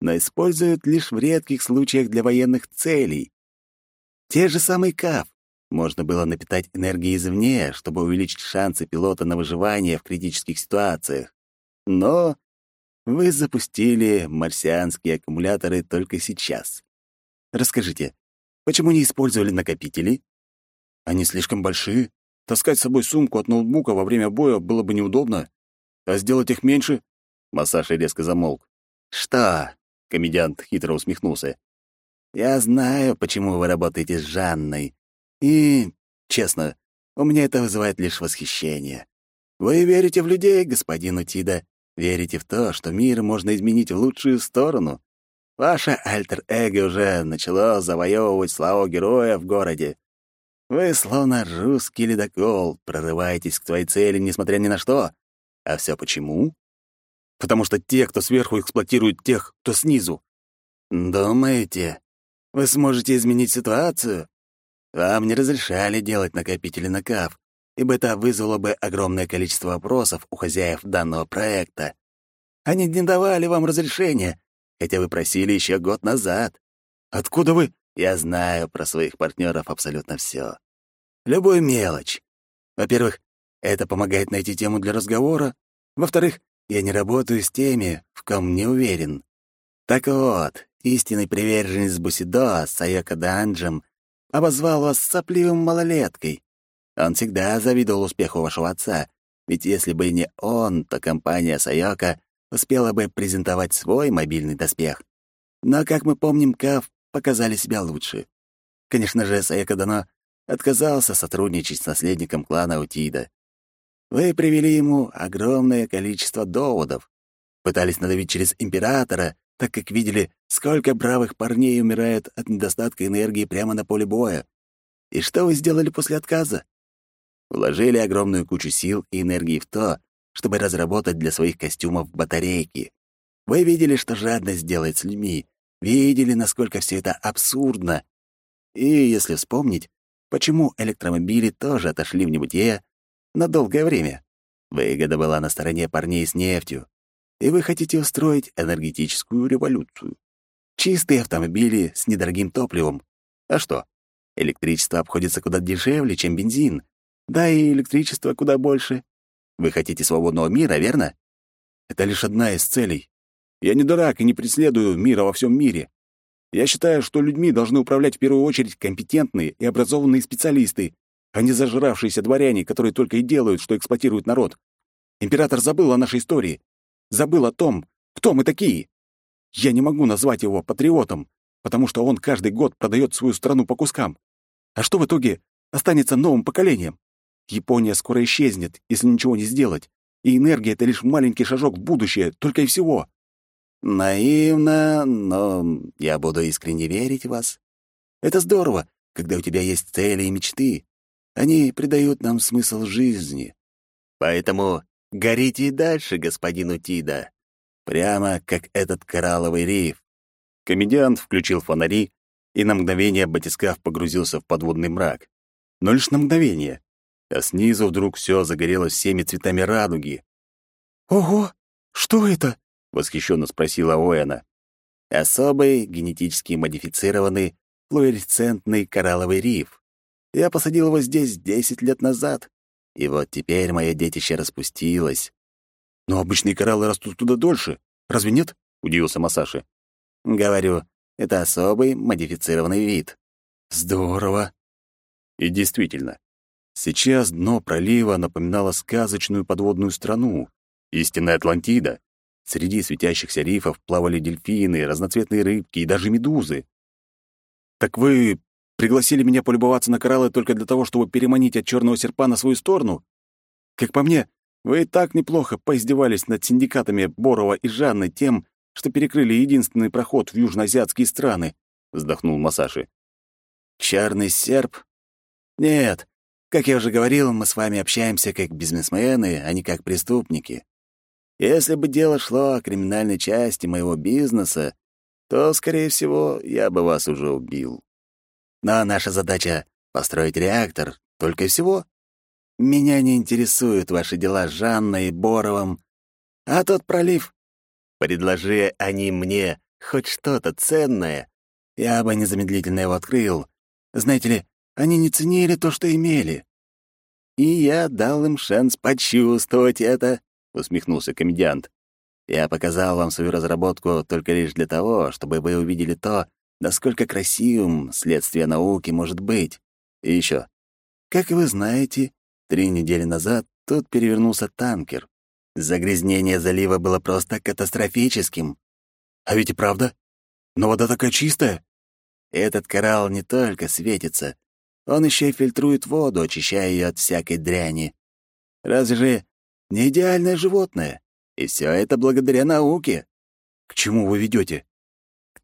но используют лишь в редких случаях для военных целей. Те же самые КАФ можно было напитать энергией извне, чтобы увеличить шансы пилота на выживание в критических ситуациях. Но вы запустили марсианские аккумуляторы только сейчас. Расскажите, почему не использовали накопители? Они слишком большие, Таскать с собой сумку от ноутбука во время боя было бы неудобно. А сделать их меньше...» Массаши резко замолк. «Что?» — комедиант хитро усмехнулся. «Я знаю, почему вы работаете с Жанной. И, честно, у меня это вызывает лишь восхищение. Вы верите в людей, господин Утида, верите в то, что мир можно изменить в лучшую сторону. Ваше альтер-эго уже начало завоевывать славу героя в городе. Вы словно русский ледокол, прорываетесь к твоей цели, несмотря ни на что. А все почему? Потому что те, кто сверху эксплуатируют тех, кто снизу. Думаете, вы сможете изменить ситуацию? Вам не разрешали делать накопители на КАФ, ибо это вызвало бы огромное количество вопросов у хозяев данного проекта. Они не давали вам разрешения, хотя вы просили еще год назад. Откуда вы? Я знаю про своих партнеров абсолютно все. Любую мелочь. Во-первых, это помогает найти тему для разговора. Во-вторых, я не работаю с теми, в ком не уверен. Так вот, истинный приверженец Бусидо, Сайока Данджем, обозвал вас сопливым малолеткой. Он всегда завидовал успеху вашего отца, ведь если бы не он, то компания Сайока успела бы презентовать свой мобильный доспех. Но, как мы помним, Кав показали себя лучше. Конечно же, Саека Дано отказался сотрудничать с наследником клана Утида. Вы привели ему огромное количество доводов, пытались надавить через императора, так как видели, сколько бравых парней умирает от недостатка энергии прямо на поле боя. И что вы сделали после отказа? Вложили огромную кучу сил и энергии в то, чтобы разработать для своих костюмов батарейки. Вы видели, что жадность делает с людьми, видели, насколько все это абсурдно. И если вспомнить, почему электромобили тоже отошли в небытие на долгое время. Выгода была на стороне парней с нефтью, и вы хотите устроить энергетическую революцию. Чистые автомобили с недорогим топливом. А что? Электричество обходится куда дешевле, чем бензин. Да и электричество куда больше. Вы хотите свободного мира, верно? Это лишь одна из целей. Я не дурак и не преследую мира во всем мире. Я считаю, что людьми должны управлять в первую очередь компетентные и образованные специалисты, а не зажравшиеся дворяне, которые только и делают, что эксплуатируют народ. Император забыл о нашей истории, забыл о том, кто мы такие. Я не могу назвать его патриотом, потому что он каждый год продает свою страну по кускам. А что в итоге останется новым поколением? Япония скоро исчезнет, если ничего не сделать, и энергия — это лишь маленький шажок в будущее, только и всего. Наивно, но я буду искренне верить в вас. Это здорово, когда у тебя есть цели и мечты. Они придают нам смысл жизни. Поэтому горите и дальше, господин Утида. Прямо как этот коралловый риф. Комедиант включил фонари, и на мгновение батискаф погрузился в подводный мрак. Но лишь на мгновение. А снизу вдруг все загорелось всеми цветами радуги. «Ого! Что это?» — восхищенно спросила Оэна. «Особый генетически модифицированный флуоресцентный коралловый риф. Я посадил его здесь десять лет назад, и вот теперь мое детище распустилось». «Но обычные кораллы растут туда дольше, разве нет?» — удивился Масаши. «Говорю, это особый модифицированный вид». «Здорово!» И действительно, сейчас дно пролива напоминало сказочную подводную страну, истинная Атлантида. Среди светящихся рифов плавали дельфины, разноцветные рыбки и даже медузы. «Так вы пригласили меня полюбоваться на кораллы только для того, чтобы переманить от черного серпа на свою сторону? Как по мне, вы и так неплохо поиздевались над синдикатами Борова и Жанны тем, что перекрыли единственный проход в южноазиатские страны», — вздохнул Масаши. «Черный серп? Нет, как я уже говорил, мы с вами общаемся как бизнесмены, а не как преступники. Если бы дело шло о криминальной части моего бизнеса, то, скорее всего, я бы вас уже убил. Но наша задача — построить реактор, только и всего. Меня не интересуют ваши дела с Жанной и Боровым, а тот пролив. Предложи они мне хоть что-то ценное, я бы незамедлительно его открыл. Знаете ли, они не ценили то, что имели. И я дал им шанс почувствовать это усмехнулся комедиант. Я показал вам свою разработку только лишь для того, чтобы вы увидели то, насколько красивым следствие науки может быть. И еще, как вы знаете, три недели назад тут перевернулся танкер. Загрязнение залива было просто катастрофическим. А ведь и правда. Но вода такая чистая. Этот коралл не только светится, он еще и фильтрует воду, очищая ее от всякой дряни. Разве же не идеальное животное. И все это благодаря науке. К чему вы ведете?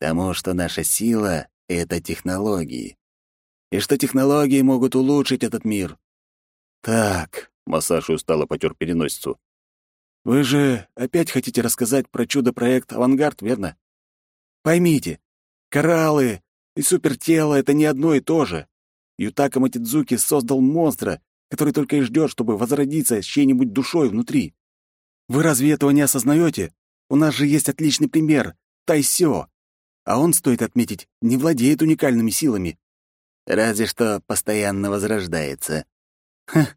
Тому, что наша сила — это технологии. И что технологии могут улучшить этот мир. Так, Масаши устало потер переносицу. Вы же опять хотите рассказать про чудо-проект «Авангард», верно? Поймите, кораллы и супертело — это не одно и то же. Ютака Матидзуки создал монстра, который только и ждет, чтобы возродиться с чьей-нибудь душой внутри. Вы разве этого не осознаете? У нас же есть отличный пример — Тайсё. А он, стоит отметить, не владеет уникальными силами. Разве что постоянно возрождается. Ха,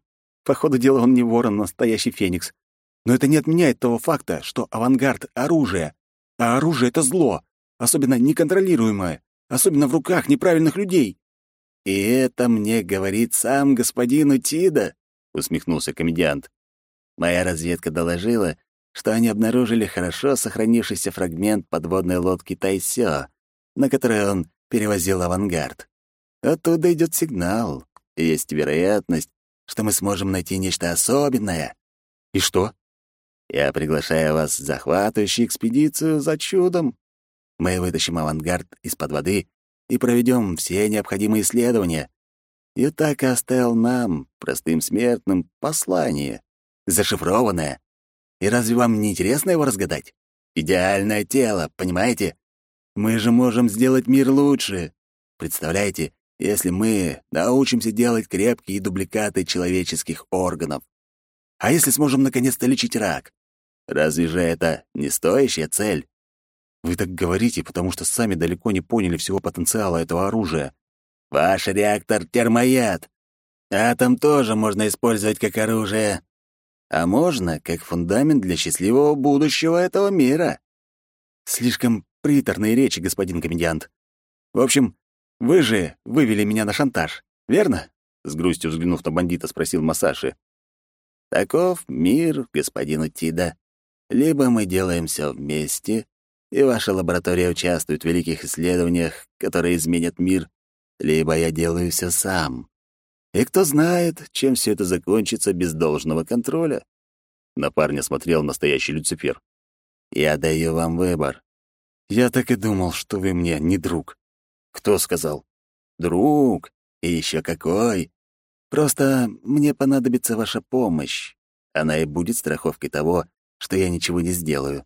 походу дела он не ворон, настоящий феникс. Но это не отменяет того факта, что авангард — оружие. А оружие — это зло, особенно неконтролируемое, особенно в руках неправильных людей. «И это мне говорит сам господин Утида», — усмехнулся комедиант. «Моя разведка доложила, что они обнаружили хорошо сохранившийся фрагмент подводной лодки Тайсё, на которой он перевозил авангард. Оттуда идет сигнал, и есть вероятность, что мы сможем найти нечто особенное». «И что?» «Я приглашаю вас в захватывающую экспедицию за чудом. Мы вытащим авангард из-под воды и проведем все необходимые исследования. Ютака оставил нам, простым смертным, послание, зашифрованное. И разве вам не интересно его разгадать? Идеальное тело, понимаете? Мы же можем сделать мир лучше. Представляете, если мы научимся делать крепкие дубликаты человеческих органов. А если сможем наконец-то лечить рак? Разве же это не стоящая цель? Вы так говорите, потому что сами далеко не поняли всего потенциала этого оружия. Ваш реактор — термояд. Атом тоже можно использовать как оружие. А можно как фундамент для счастливого будущего этого мира. Слишком приторные речи, господин комедиант. В общем, вы же вывели меня на шантаж, верно? С грустью взглянув на бандита, спросил Масаши. Таков мир, господин Утида. Либо мы делаем все вместе, и ваша лаборатория участвует в великих исследованиях, которые изменят мир, либо я делаю все сам. И кто знает, чем все это закончится без должного контроля. На парня смотрел настоящий Люцифер. Я даю вам выбор. Я так и думал, что вы мне не друг. Кто сказал? Друг. И еще какой. Просто мне понадобится ваша помощь. Она и будет страховкой того, что я ничего не сделаю.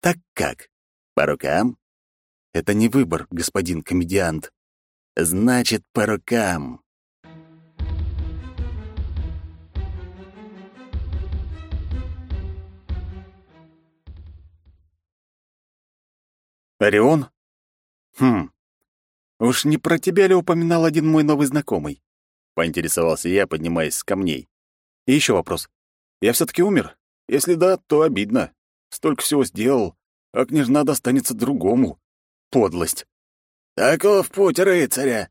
Так как? По рукам? Это не выбор, господин комедиант. Значит, по рукам. Орион? Хм. Уж не про тебя ли упоминал один мой новый знакомый? Поинтересовался я, поднимаясь с камней. И еще вопрос. Я все таки умер? Если да, то обидно. Столько всего сделал, а княжна достанется другому. Подлость. «Таков путь рыцаря.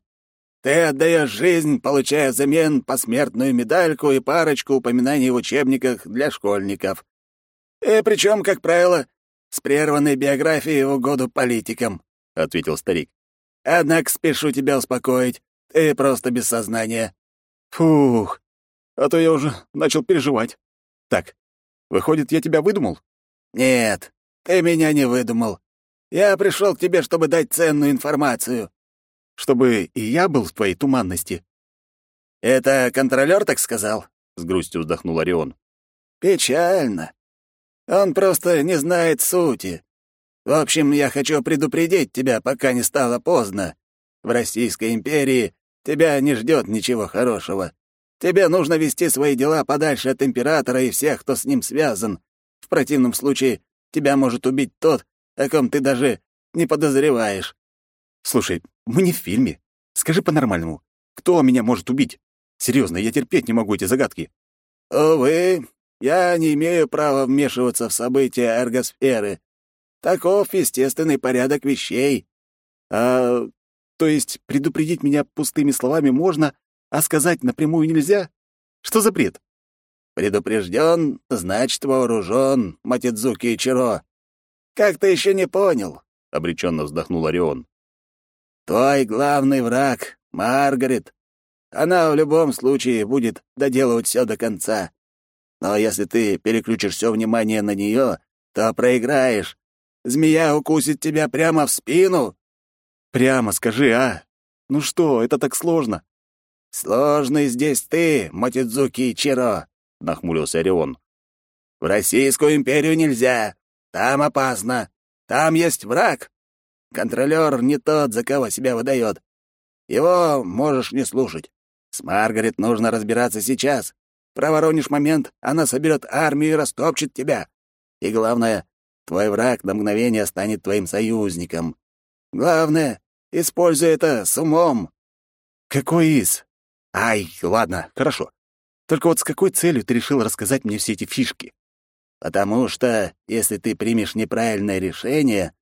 Ты отдаешь жизнь, получая взамен посмертную медальку и парочку упоминаний в учебниках для школьников. И причем, как правило, с прерванной биографией в угоду политикам», — ответил старик. «Однако спешу тебя успокоить. Ты просто без сознания». «Фух, а то я уже начал переживать. Так, выходит, я тебя выдумал?» «Нет, ты меня не выдумал. Я пришел к тебе, чтобы дать ценную информацию. Чтобы и я был в твоей туманности. Это контролер так сказал? С грустью вздохнул Орион. Печально. Он просто не знает сути. В общем, я хочу предупредить тебя, пока не стало поздно. В Российской империи тебя не ждет ничего хорошего. Тебе нужно вести свои дела подальше от императора и всех, кто с ним связан. В противном случае тебя может убить тот, о ком ты даже не подозреваешь. Слушай, мы не в фильме. Скажи по-нормальному. Кто меня может убить? Серьезно, я терпеть не могу эти загадки. Увы, я не имею права вмешиваться в события эргосферы. Таков естественный порядок вещей. А, то есть предупредить меня пустыми словами можно, а сказать напрямую нельзя? Что за бред? Предупрежден, значит вооружен, Матидзуки Ичиро. Как ты еще не понял?» — обреченно вздохнул Орион. «Твой главный враг — Маргарет. Она в любом случае будет доделывать все до конца. Но если ты переключишь все внимание на нее, то проиграешь. Змея укусит тебя прямо в спину». «Прямо скажи, а? Ну что, это так сложно?» «Сложный здесь ты, Мотидзуки Чиро», — нахмурился Орион. «В Российскую империю нельзя. Там опасно. Там есть враг. Контролер не тот, за кого себя выдает. Его можешь не слушать. С Маргарет нужно разбираться сейчас. Проворонишь момент, она соберет армию и растопчет тебя. И главное, твой враг на мгновение станет твоим союзником. Главное, используй это с умом. Какой из? Ай, ладно, хорошо. Только вот с какой целью ты решил рассказать мне все эти фишки? Потому что, если ты примешь неправильное решение,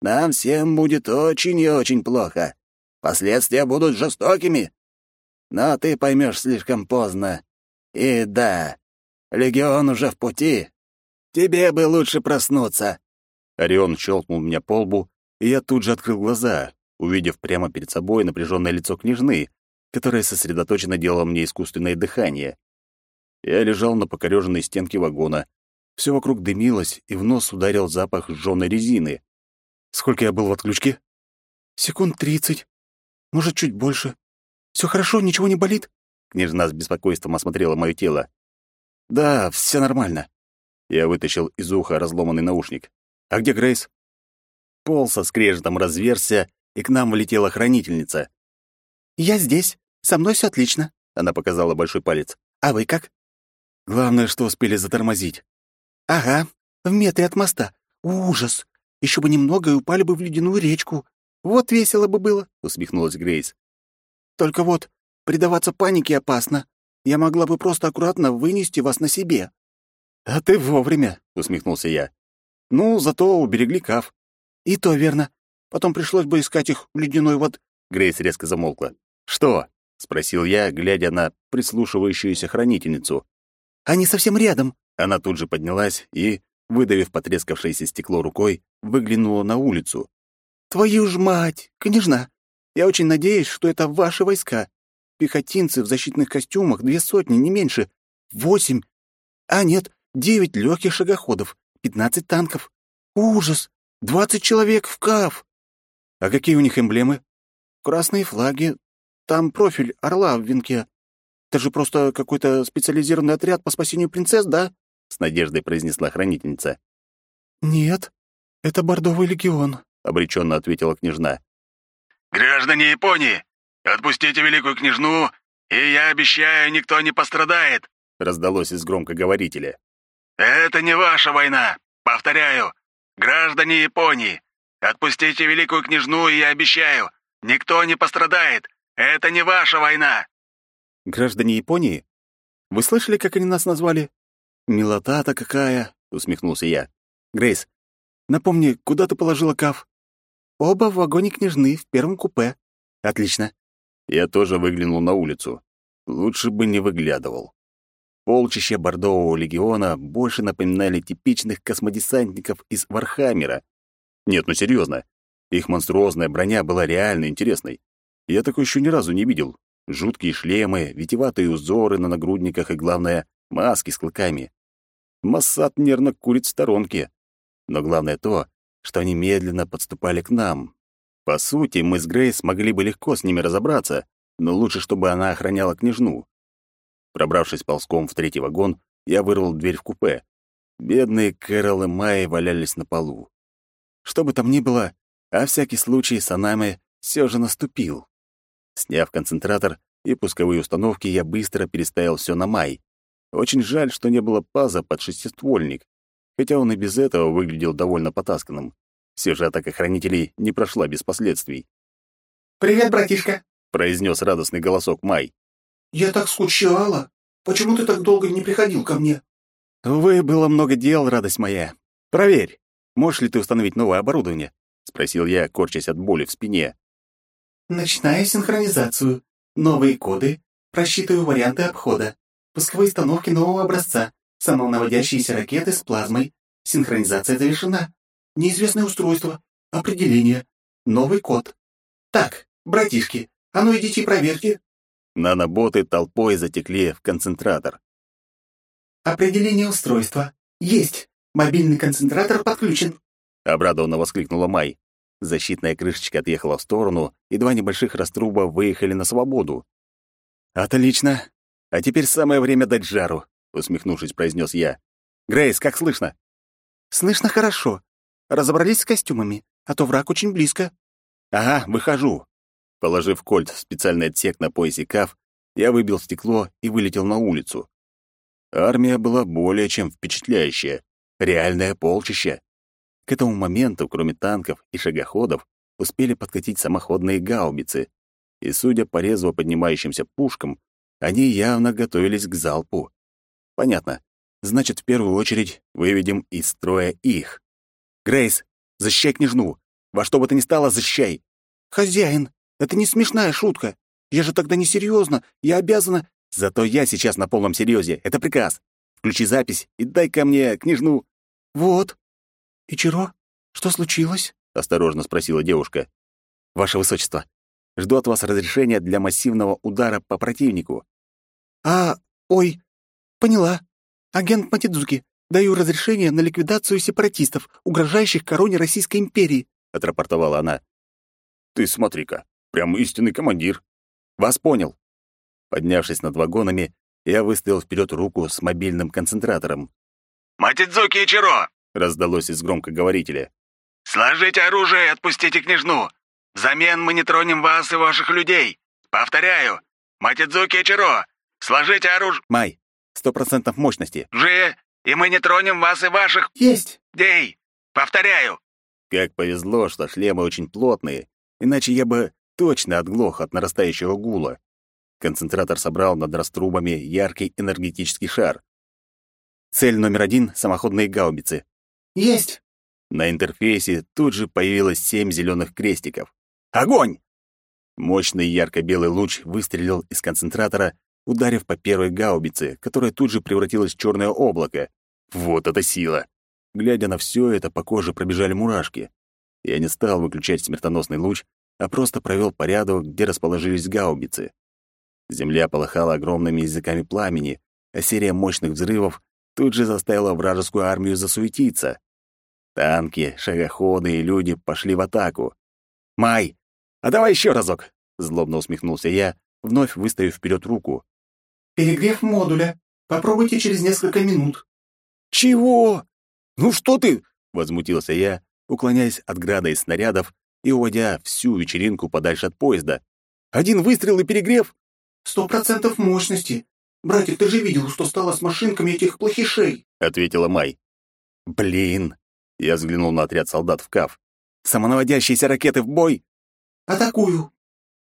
нам всем будет очень и очень плохо. Последствия будут жестокими. Но ты поймешь слишком поздно. И да, легион уже в пути. Тебе бы лучше проснуться». Орион щелкнул меня по лбу, и я тут же открыл глаза, увидев прямо перед собой напряженное лицо княжны, которая сосредоточенно делала мне искусственное дыхание. Я лежал на покореженной стенке вагона, все вокруг дымилось, и в нос ударил запах сжёной резины. Сколько я был в отключке? Секунд тридцать. Может, чуть больше. Все хорошо, ничего не болит? Княжна с беспокойством осмотрела мое тело. Да, все нормально. Я вытащил из уха разломанный наушник. А где Грейс? Пол со скрежетом разверся, и к нам влетела хранительница. «Я здесь. Со мной все отлично», — она показала большой палец. «А вы как?» Главное, что успели затормозить. «Ага, в метре от моста. Ужас! Еще бы немного и упали бы в ледяную речку. Вот весело бы было», — усмехнулась Грейс. «Только вот, предаваться панике опасно. Я могла бы просто аккуратно вынести вас на себе». «А ты вовремя», — усмехнулся я. «Ну, зато уберегли Каф». «И то верно. Потом пришлось бы искать их в ледяной вод...» Грейс резко замолкла. «Что?» — спросил я, глядя на прислушивающуюся хранительницу. «Они совсем рядом», она тут же поднялась и, выдавив потрескавшееся стекло рукой, выглянула на улицу. «Твою ж мать! Княжна! Я очень надеюсь, что это ваши войска. Пехотинцы в защитных костюмах две сотни, не меньше. Восемь. А нет, девять легких шагоходов, пятнадцать танков. Ужас! Двадцать человек в КАФ!» «А какие у них эмблемы?» «Красные флаги. Там профиль орла в венке. Это же просто какой-то специализированный отряд по спасению принцесс, да?» — с надеждой произнесла хранительница. «Нет, это Бордовый легион», — обреченно ответила княжна. «Граждане Японии, отпустите великую княжну, и я обещаю, никто не пострадает», — раздалось из громкоговорителя. «Это не ваша война. Повторяю, граждане Японии, Отпустите великую княжну, и я обещаю, никто не пострадает. Это не ваша война!» «Граждане Японии? Вы слышали, как они нас назвали?» «Милота-то какая!» — усмехнулся я. «Грейс, напомни, куда ты положила каф?» «Оба в вагоне княжны, в первом купе». «Отлично». Я тоже выглянул на улицу. Лучше бы не выглядывал. Полчища Бордового легиона больше напоминали типичных космодесантников из Вархаммера. Нет, ну серьезно. Их монструозная броня была реально интересной. Я такой еще ни разу не видел. Жуткие шлемы, витеватые узоры на нагрудниках и, главное, маски с клыками. Массад нервно курит в сторонке. Но главное то, что они медленно подступали к нам. По сути, мы с Грейс могли бы легко с ними разобраться, но лучше, чтобы она охраняла княжну. Пробравшись ползком в третий вагон, я вырвал дверь в купе. Бедные Кэрол и Майи валялись на полу. Что бы там ни было, а всякий случай Санаме все же наступил. Сняв концентратор и пусковые установки, я быстро переставил все на Май. Очень жаль, что не было паза под шестиствольник, хотя он и без этого выглядел довольно потасканным. Все же атака хранителей не прошла без последствий. «Привет, братишка!» — произнес радостный голосок Май. «Я так скучала! Почему ты так долго не приходил ко мне?» «Увы, было много дел, радость моя. Проверь, можешь ли ты установить новое оборудование?» — спросил я, корчась от боли в спине. Начинаю синхронизацию. Новые коды. Просчитываю варианты обхода. Пусковые установки нового образца. Самонаводящиеся ракеты с плазмой. Синхронизация завершена. Неизвестное устройство. Определение. Новый код. Так, братишки, а ну идите проверьте. Наноботы толпой затекли в концентратор. Определение устройства. Есть. Мобильный концентратор подключен. Обрадованно воскликнула Май. Защитная крышечка отъехала в сторону, и два небольших раструба выехали на свободу. «Отлично! А теперь самое время дать жару», — усмехнувшись, произнес я. «Грейс, как слышно?» «Слышно хорошо. Разобрались с костюмами, а то враг очень близко». «Ага, выхожу». Положив кольт в специальный отсек на поясе КАФ, я выбил стекло и вылетел на улицу. Армия была более чем впечатляющая. Реальное полчище. К этому моменту, кроме танков и шагоходов, успели подкатить самоходные гаубицы, и, судя по резво поднимающимся пушкам, они явно готовились к залпу. Понятно. Значит, в первую очередь выведем из строя их. Грейс, защищай княжну. Во что бы то ни стало, защищай. Хозяин, это не смешная шутка. Я же тогда не серьезно. Я обязана... Зато я сейчас на полном серьезе. Это приказ. Включи запись и дай ко мне княжну. Вот. «Ичиро, что случилось?» — осторожно спросила девушка. «Ваше Высочество, жду от вас разрешения для массивного удара по противнику». «А, ой, поняла. Агент Матидзуки, даю разрешение на ликвидацию сепаратистов, угрожающих короне Российской империи», — отрапортовала она. «Ты смотри-ка, прям истинный командир. Вас понял». Поднявшись над вагонами, я выставил вперед руку с мобильным концентратором. «Матидзуки Ичиро, раздалось из громкоговорителя. «Сложите оружие и отпустите княжну! Взамен мы не тронем вас и ваших людей! Повторяю! Матидзуки Чиро! Сложите оружие...» «Май, сто процентов мощности!» «Же! И мы не тронем вас и ваших...» «Есть!» «Дей! Повторяю!» Как повезло, что шлемы очень плотные, иначе я бы точно отглох от нарастающего гула. Концентратор собрал над раструбами яркий энергетический шар. Цель номер один — самоходные гаубицы. «Есть!» На интерфейсе тут же появилось семь зеленых крестиков. «Огонь!» Мощный ярко-белый луч выстрелил из концентратора, ударив по первой гаубице, которая тут же превратилась в черное облако. Вот это сила! Глядя на все это, по коже пробежали мурашки. Я не стал выключать смертоносный луч, а просто провел по ряду, где расположились гаубицы. Земля полыхала огромными языками пламени, а серия мощных взрывов тут же заставила вражескую армию засуетиться. Танки, шагоходы и люди пошли в атаку. «Май, а давай еще разок!» — злобно усмехнулся я, вновь выставив вперед руку. «Перегрев модуля. Попробуйте через несколько минут». «Чего? Ну что ты?» — возмутился я, уклоняясь от града из снарядов и уводя всю вечеринку подальше от поезда. «Один выстрел и перегрев?» «Сто процентов мощности. Братик, ты же видел, что стало с машинками этих плохишей?» — ответила Май. «Блин, я взглянул на отряд солдат в КАФ. Самонаводящиеся ракеты в бой!» «Атакую!»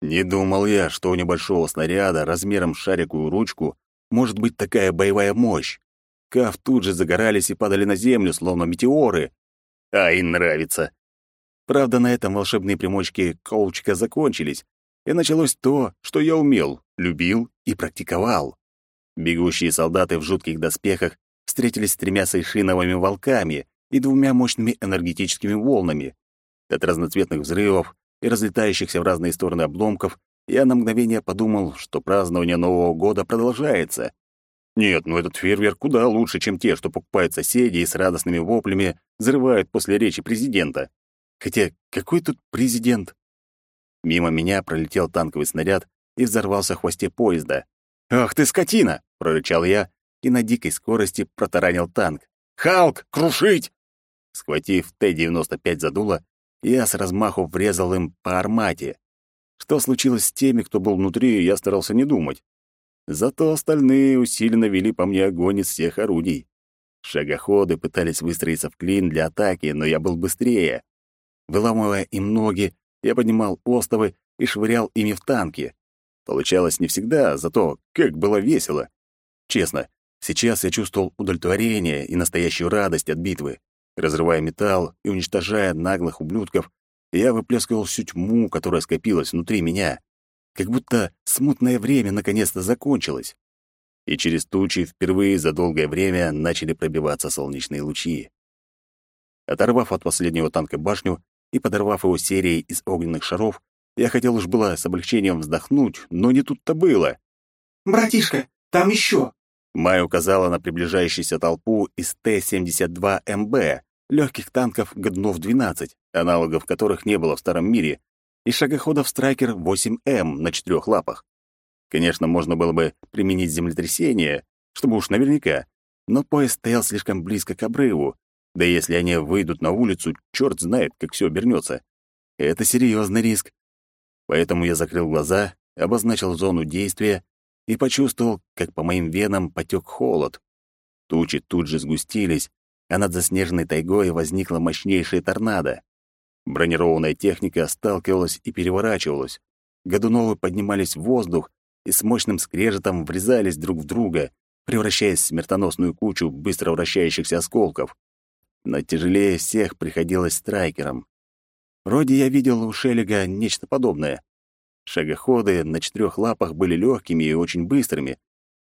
Не думал я, что у небольшого снаряда размером с шариковую ручку может быть такая боевая мощь. Каф тут же загорались и падали на землю, словно метеоры. Ай, нравится. Правда, на этом волшебные примочки Коучка закончились, и началось то, что я умел, любил и практиковал. Бегущие солдаты в жутких доспехах встретились с тремя сейшиновыми волками и двумя мощными энергетическими волнами. От разноцветных взрывов и разлетающихся в разные стороны обломков я на мгновение подумал, что празднование Нового года продолжается. Нет, ну этот фейерверк куда лучше, чем те, что покупают соседи и с радостными воплями взрывают после речи президента. Хотя какой тут президент? Мимо меня пролетел танковый снаряд и взорвался в хвосте поезда. «Ах ты, скотина!» — прорычал я и на дикой скорости протаранил танк. «Халк, крушить!» Схватив Т-95 за дуло, я с размаху врезал им по армате. Что случилось с теми, кто был внутри, я старался не думать. Зато остальные усиленно вели по мне огонь из всех орудий. Шагоходы пытались выстроиться в клин для атаки, но я был быстрее. Выламывая им ноги, я поднимал остовы и швырял ими в танки. Получалось не всегда, зато как было весело. Честно, сейчас я чувствовал удовлетворение и настоящую радость от битвы. Разрывая металл и уничтожая наглых ублюдков, я выплескивал всю тьму, которая скопилась внутри меня. Как будто смутное время наконец-то закончилось. И через тучи впервые за долгое время начали пробиваться солнечные лучи. Оторвав от последнего танка башню и подорвав его серией из огненных шаров, я хотел уж было с облегчением вздохнуть, но не тут-то было. «Братишка, там еще!» Май указала на приближающуюся толпу из Т-72МБ, легких танков Годунов-12, аналогов которых не было в Старом мире, и шагоходов Страйкер 8М на четырех лапах. Конечно, можно было бы применить землетрясение, чтобы уж наверняка, но поезд стоял слишком близко к обрыву, да если они выйдут на улицу, черт знает, как все обернется. Это серьезный риск. Поэтому я закрыл глаза, обозначил зону действия и почувствовал, как по моим венам потек холод. Тучи тут же сгустились, а над заснеженной тайгой возникла мощнейшая торнадо. Бронированная техника сталкивалась и переворачивалась. Годуновы поднимались в воздух и с мощным скрежетом врезались друг в друга, превращаясь в смертоносную кучу быстро вращающихся осколков. Но тяжелее всех приходилось страйкерам. Вроде я видел у Шеллига нечто подобное. Шагоходы на четырех лапах были легкими и очень быстрыми,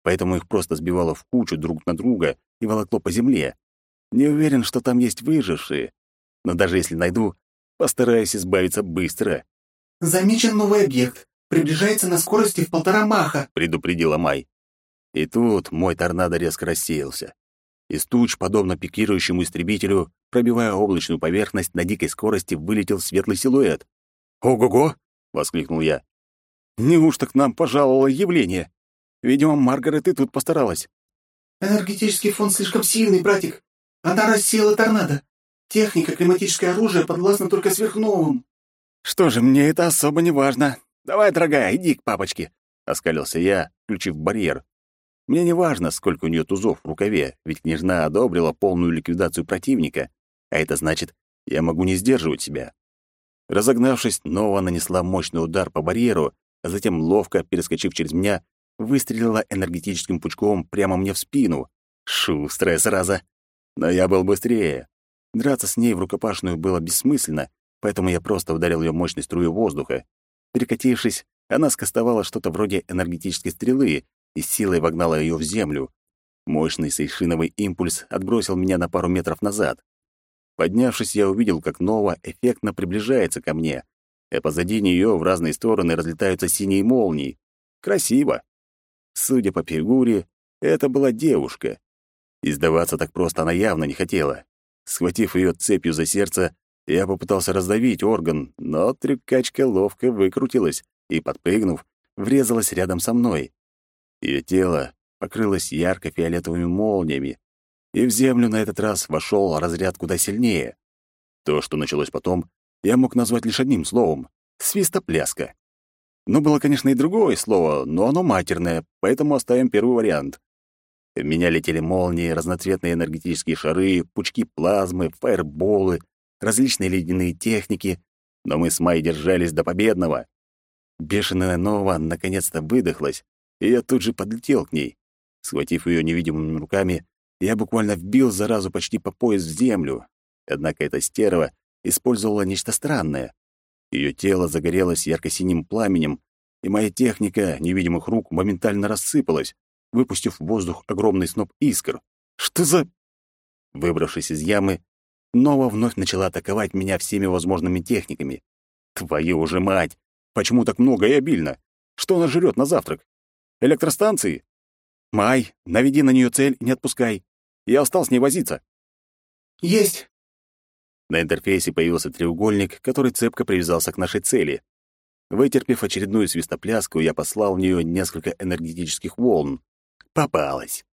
поэтому их просто сбивало в кучу друг на друга и волокло по земле. Не уверен, что там есть выжившие, но даже если найду, постараюсь избавиться быстро. «Замечен новый объект. Приближается на скорости в полтора маха», — предупредила Май. И тут мой торнадо резко рассеялся. Из туч, подобно пикирующему истребителю, пробивая облачную поверхность, на дикой скорости вылетел светлый силуэт. «Ого-го!» — воскликнул я. «Неужто к нам пожаловало явление? Видимо, Маргарет и тут постаралась». «Энергетический фон слишком сильный, братик. Она рассеяла торнадо. Техника, климатическое оружие подвластны только сверхновым». «Что же, мне это особо не важно. Давай, дорогая, иди к папочке», — оскалился я, включив барьер. Мне не важно, сколько у нее тузов в рукаве, ведь княжна одобрила полную ликвидацию противника, а это значит, я могу не сдерживать себя. Разогнавшись, Нова нанесла мощный удар по барьеру, а затем, ловко перескочив через меня, выстрелила энергетическим пучком прямо мне в спину. Шустрая сраза. Но я был быстрее. Драться с ней в рукопашную было бессмысленно, поэтому я просто ударил ее мощной струей воздуха. Перекатившись, она скостовала что-то вроде энергетической стрелы и силой вогнала ее в землю. Мощный сейшиновый импульс отбросил меня на пару метров назад. Поднявшись, я увидел, как Нова эффектно приближается ко мне, а позади нее в разные стороны разлетаются синие молнии. Красиво. Судя по фигуре, это была девушка. И сдаваться так просто она явно не хотела. Схватив ее цепью за сердце, я попытался раздавить орган, но трюкачка ловко выкрутилась и, подпрыгнув, врезалась рядом со мной. Ее тело покрылось ярко-фиолетовыми молниями, и в землю на этот раз вошел разряд куда сильнее. То, что началось потом, я мог назвать лишь одним словом — свистопляска. Ну, было, конечно, и другое слово, но оно матерное, поэтому оставим первый вариант. В меня летели молнии, разноцветные энергетические шары, пучки плазмы, фаерболы, различные ледяные техники, но мы с Май держались до победного. Бешеная Нова наконец-то выдохлась, и я тут же подлетел к ней. Схватив ее невидимыми руками, я буквально вбил заразу почти по пояс в землю. Однако эта стерва использовала нечто странное. Ее тело загорелось ярко-синим пламенем, и моя техника невидимых рук моментально рассыпалась, выпустив в воздух огромный сноп искр. Что за... Выбравшись из ямы, Нова вновь начала атаковать меня всеми возможными техниками. Твою же мать! Почему так много и обильно? Что она жрет на завтрак? Электростанции? Май, наведи на нее цель и не отпускай. Я устал с ней возиться. Есть. На интерфейсе появился треугольник, который цепко привязался к нашей цели. Вытерпев очередную свистопляску, я послал в нее несколько энергетических волн. Попалась.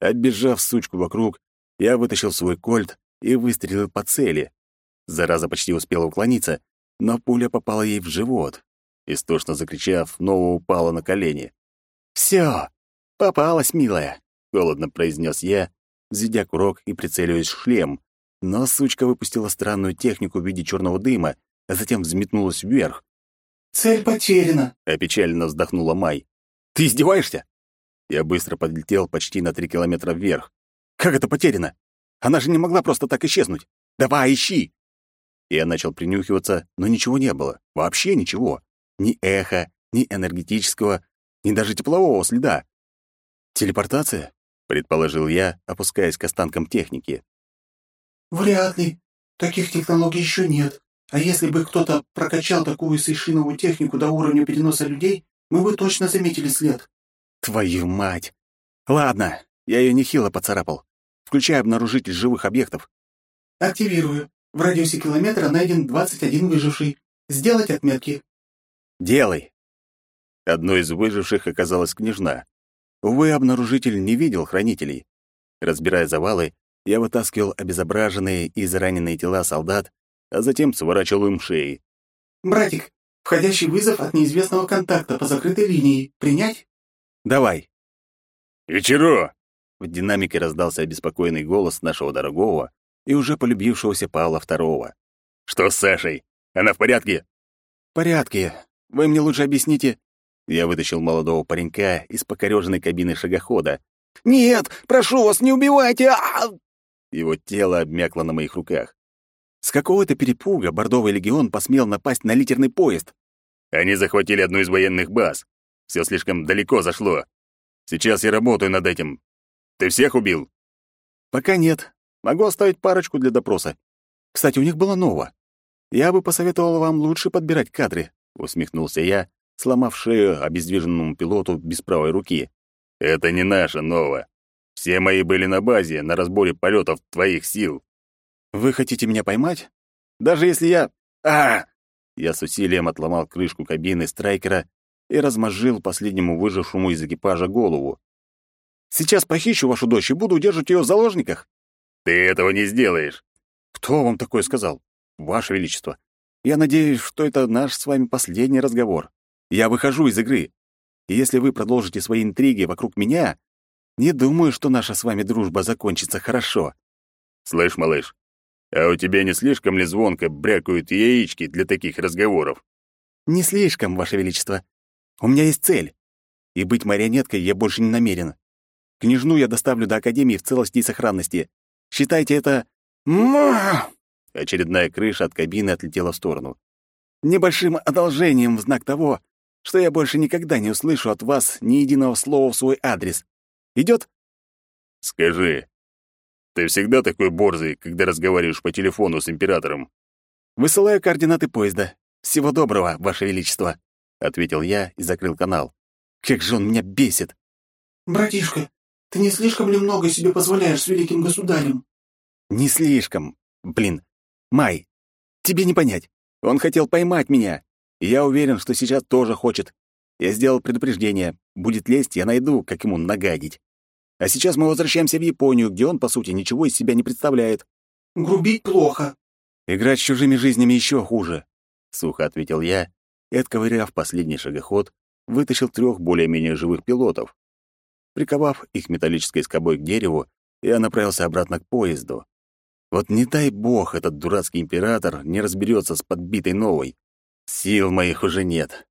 Оббежав сучку вокруг, я вытащил свой кольт и выстрелил по цели. Зараза почти успела уклониться, но пуля попала ей в живот. Истошно закричав, Нова упала на колени. «Всё! Попалась, милая!» — холодно произнес я, взведя курок и прицеливаясь в шлем. Но сучка выпустила странную технику в виде черного дыма, а затем взметнулась вверх. «Цель потеряна», — опечаленно вздохнула Май. «Ты издеваешься?» Я быстро подлетел почти на три километра вверх. «Как это потеряно? Она же не могла просто так исчезнуть. Давай, ищи!» Я начал принюхиваться, но ничего не было. Вообще ничего. Ни эха, ни энергетического, ни даже теплового следа. «Телепортация?» — предположил я, опускаясь к останкам техники. «Вряд ли. Таких технологий еще нет. А если бы кто-то прокачал такую сейшиновую технику до уровня переноса людей, мы бы точно заметили след». «Твою мать! Ладно, я ее нехило поцарапал. Включай обнаружитель живых объектов». «Активирую. В радиусе километра найден 21 выживший. Сделать отметки». «Делай». Одной из выживших оказалась княжна. Увы, обнаружитель не видел хранителей. Разбирая завалы, я вытаскивал обезображенные и израненные тела солдат, а затем сворачивал им шеи. «Братик, входящий вызов от неизвестного контакта по закрытой линии. Принять?» «Давай». «Вечеро!» В динамике раздался обеспокоенный голос нашего дорогого и уже полюбившегося Павла Второго. «Что с Сашей? Она в порядке?» «В порядке. Вы мне лучше объясните...» Я вытащил молодого паренька из покорёженной кабины шагохода. «Нет, прошу вас, не убивайте! А -а -а Его тело обмякло на моих руках. С какого-то перепуга Бордовый легион посмел напасть на литерный поезд. Они захватили одну из военных баз. Все слишком далеко зашло. Сейчас я работаю над этим. Ты всех убил? Пока нет. Могу оставить парочку для допроса. Кстати, у них было ново. Я бы посоветовал вам лучше подбирать кадры, усмехнулся я, сломав шею обездвиженному пилоту без правой руки. Это не наше ново. Все мои были на базе, на разборе полетов твоих сил. Вы хотите меня поймать? Даже если я... А! Я с усилием отломал крышку кабины страйкера и размозжил последнему выжившему из экипажа голову. Сейчас похищу вашу дочь и буду удерживать ее в заложниках. Ты этого не сделаешь. Кто вам такое сказал? Ваше Величество. Я надеюсь, что это наш с вами последний разговор. Я выхожу из игры. И если вы продолжите свои интриги вокруг меня, не думаю, что наша с вами дружба закончится хорошо. Слышь, малыш, а у тебя не слишком ли звонко брякают яички для таких разговоров? Не слишком, Ваше Величество. У меня есть цель. И быть марионеткой я больше не намерен. Княжну я доставлю до Академии в целости и сохранности. Считайте это... Очередная крыша от кабины отлетела в сторону. Небольшим одолжением в знак того, что я больше никогда не услышу от вас ни единого слова в свой адрес. Идет? Скажи, ты всегда такой борзый, когда разговариваешь по телефону с императором. Высылаю координаты поезда. Всего доброго, Ваше Величество, ответил я и закрыл канал. Как же он меня бесит. Братишка, ты не слишком ли много себе позволяешь с великим государем? Не слишком. Блин. Май, тебе не понять. Он хотел поймать меня. И я уверен, что сейчас тоже хочет. Я сделал предупреждение. Будет лезть, я найду, как ему нагадить. А сейчас мы возвращаемся в Японию, где он, по сути, ничего из себя не представляет. Грубить плохо. Играть с чужими жизнями еще хуже, сухо ответил я и, отковыряв последний шагоход, вытащил трех более-менее живых пилотов. Приковав их металлической скобой к дереву, я направился обратно к поезду. Вот не дай бог этот дурацкий император не разберется с подбитой новой. Сил моих уже нет.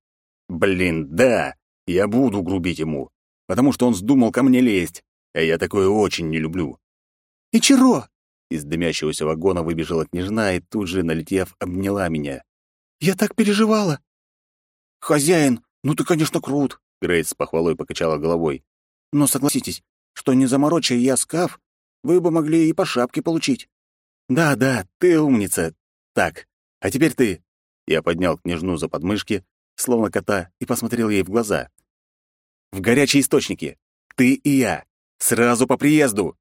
Блин, да, я буду грубить ему, потому что он вздумал ко мне лезть, а я такое очень не люблю. «Ичиро!» Из дымящегося вагона выбежала княжна и тут же, налетев, обняла меня. «Я так переживала!» «Хозяин, ну ты, конечно, крут!» Грейс с похвалой покачала головой. «Но согласитесь, что не заморочая я скаф, вы бы могли и по шапке получить». «Да-да, ты умница. Так, а теперь ты». Я поднял княжну за подмышки, словно кота, и посмотрел ей в глаза. «В горячие источники. Ты и я. Сразу по приезду».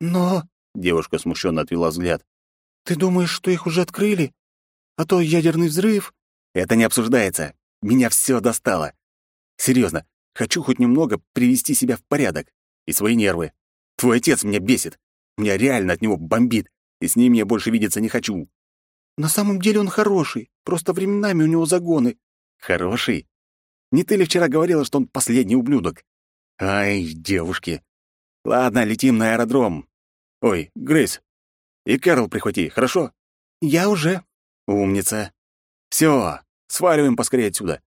«Но...» — девушка смущенно отвела взгляд. «Ты думаешь, что их уже открыли? А то ядерный взрыв...» «Это не обсуждается. Меня все достало. Серьезно, хочу хоть немного привести себя в порядок. И свои нервы. Твой отец меня бесит. Меня реально от него бомбит, и с ним я больше видеться не хочу». «На самом деле он хороший, просто временами у него загоны». «Хороший? Не ты ли вчера говорила, что он последний ублюдок?» «Ай, девушки. Ладно, летим на аэродром. Ой, Грейс, и Кэрол прихвати, хорошо?» «Я уже». «Умница. Все, сваливаем поскорее отсюда.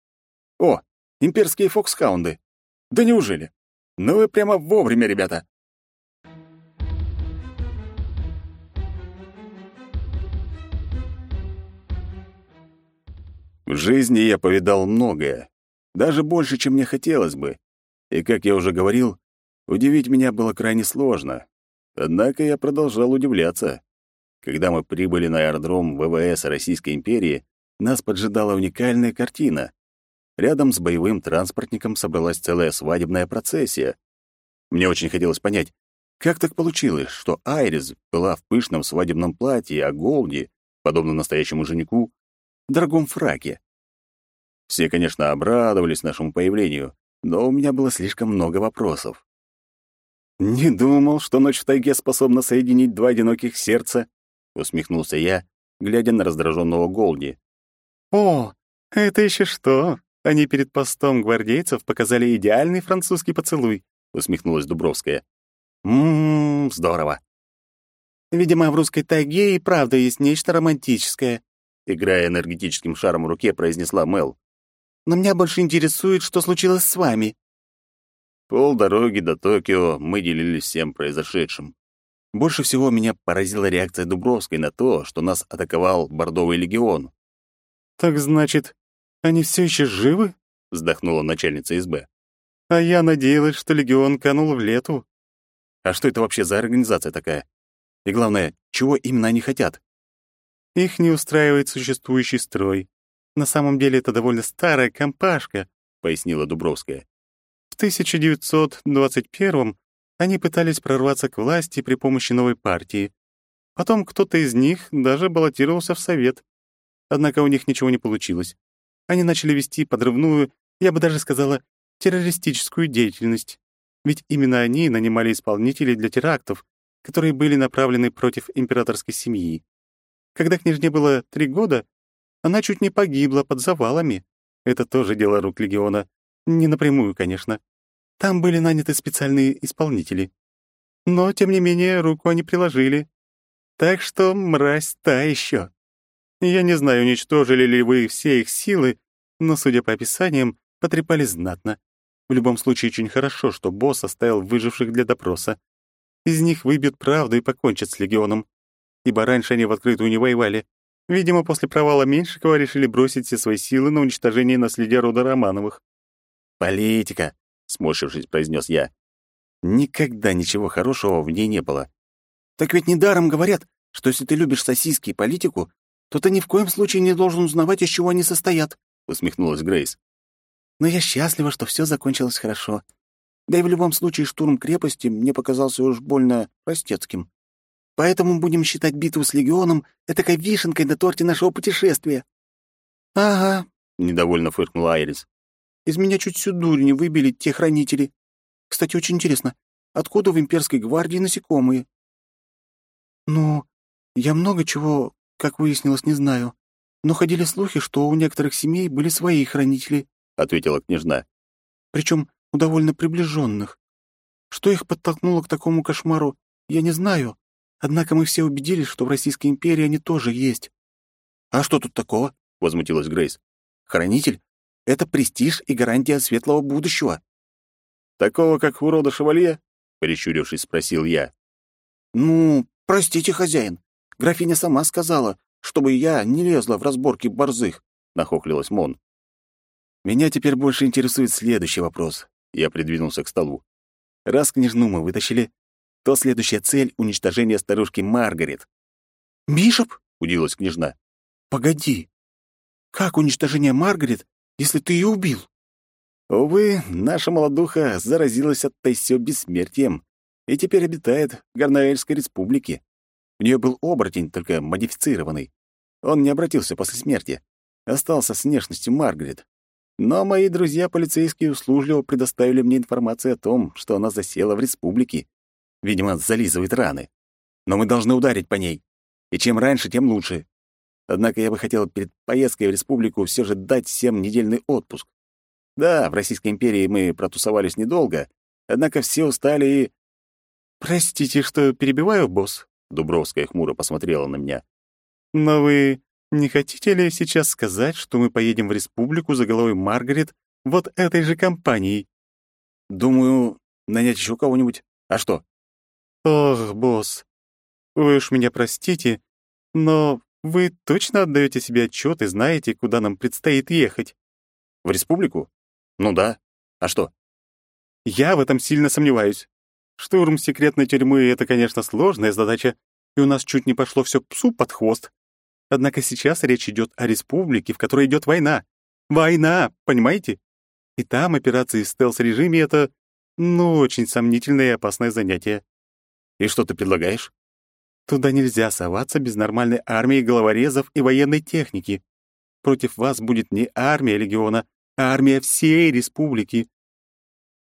О, имперские фоксхаунды. Да неужели? Ну вы прямо вовремя, ребята. В жизни я повидал многое, даже больше, чем мне хотелось бы. И, как я уже говорил, удивить меня было крайне сложно. Однако я продолжал удивляться. Когда мы прибыли на аэродром ВВС Российской империи, нас поджидала уникальная картина. Рядом с боевым транспортником собралась целая свадебная процессия. Мне очень хотелось понять, как так получилось, что Айрис была в пышном свадебном платье, а Голди, подобно настоящему жениху, в дорогом фраке. Все, конечно, обрадовались нашему появлению, но у меня было слишком много вопросов. «Не думал, что ночь в тайге способна соединить два одиноких сердца», — усмехнулся я, глядя на раздраженного Голди. «О, это еще что? Они перед постом гвардейцев показали идеальный французский поцелуй», — усмехнулась Дубровская. «Ммм, здорово». «Видимо, в русской тайге и правда есть нечто романтическое», — играя энергетическим шаром в руке, произнесла Мел. «Но меня больше интересует, что случилось с вами». Пол дороги до Токио мы делились всем произошедшим. Больше всего меня поразила реакция Дубровской на то, что нас атаковал Бордовый легион. «Так значит, они все еще живы?» — вздохнула начальница СБ. «А я надеялась, что легион канул в лету». «А что это вообще за организация такая? И главное, чего именно они хотят?» «Их не устраивает существующий строй. На самом деле это довольно старая компашка», — пояснила Дубровская. «В 1921-м они пытались прорваться к власти при помощи новой партии. Потом кто-то из них даже баллотировался в Совет. Однако у них ничего не получилось. Они начали вести подрывную, я бы даже сказала, террористическую деятельность. Ведь именно они нанимали исполнителей для терактов, которые были направлены против императорской семьи. Когда княжне было три года, она чуть не погибла под завалами. Это тоже дело рук легиона. Не напрямую, конечно. Там были наняты специальные исполнители. Но, тем не менее, руку они приложили. Так что мразь та еще. Я не знаю, уничтожили ли вы все их силы, но, судя по описаниям, потрепали знатно. В любом случае, очень хорошо, что босс оставил выживших для допроса. Из них выбьют правду и покончат с легионом. Ибо раньше они в открытую не воевали. Видимо, после провала Меньшикова решили бросить все свои силы на уничтожение наследия рода Романовых. «Политика», — сморщившись, произнес я. «Никогда ничего хорошего в ней не было». «Так ведь недаром говорят, что если ты любишь сосиски и политику, то ты ни в коем случае не должен узнавать, из чего они состоят», — усмехнулась Грейс. «Но я счастлива, что все закончилось хорошо. Да и в любом случае штурм крепости мне показался уж больно простецким. Поэтому будем считать битву с Легионом этакой вишенкой на торте нашего путешествия». «Ага», — недовольно фыркнула Айрис. «Из меня чуть всю дурь не выбили те хранители. Кстати, очень интересно, откуда в имперской гвардии насекомые?» «Ну, я много чего как выяснилось, не знаю. Но ходили слухи, что у некоторых семей были свои хранители, — ответила княжна. Причем у довольно приближенных. Что их подтолкнуло к такому кошмару, я не знаю. Однако мы все убедились, что в Российской империи они тоже есть. А что тут такого? возмутилась Грейс. Хранитель — это престиж и гарантия светлого будущего. Такого, как у рода шевалье? прищурившись, спросил я. Ну, простите, хозяин. Графиня сама сказала, чтобы я не лезла в разборки борзых, нахохлилась Мон. Меня теперь больше интересует следующий вопрос. Я придвинулся к столу. Раз княжну мы вытащили, то следующая цель — уничтожение старушки Маргарет. «Бишоп?» — удивилась княжна. «Погоди. Как уничтожение Маргарет, если ты ее убил?» Увы, наша молодуха заразилась от Тайсё бессмертием и теперь обитает в Гарнаэльской республике. У нее был оборотень, только модифицированный. Он не обратился после смерти. Остался с внешностью Маргарет. Но мои друзья полицейские услужливо предоставили мне информацию о том, что она засела в республике. Видимо, зализывает раны. Но мы должны ударить по ней. И чем раньше, тем лучше. Однако я бы хотел перед поездкой в республику все же дать всем недельный отпуск. Да, в Российской империи мы протусовались недолго, однако все устали и... «Простите, что перебиваю, босс», — Дубровская хмуро посмотрела на меня. «Но вы не хотите ли сейчас сказать, что мы поедем в республику за головой Маргарет вот этой же компанией?» «Думаю, нанять еще кого-нибудь. А что?» «Ох, босс, вы уж меня простите, но вы точно отдаете себе отчет и знаете, куда нам предстоит ехать?» «В республику? Ну да. А что?» «Я в этом сильно сомневаюсь. Штурм секретной тюрьмы — это, конечно, сложная задача, и у нас чуть не пошло все псу под хвост. Однако сейчас речь идет о республике, в которой идет война. Война, понимаете? И там операции в стелс-режиме — это, ну, очень сомнительное и опасное занятие. И что ты предлагаешь? Туда нельзя соваться без нормальной армии головорезов и военной техники. Против вас будет не армия легиона, а армия всей республики.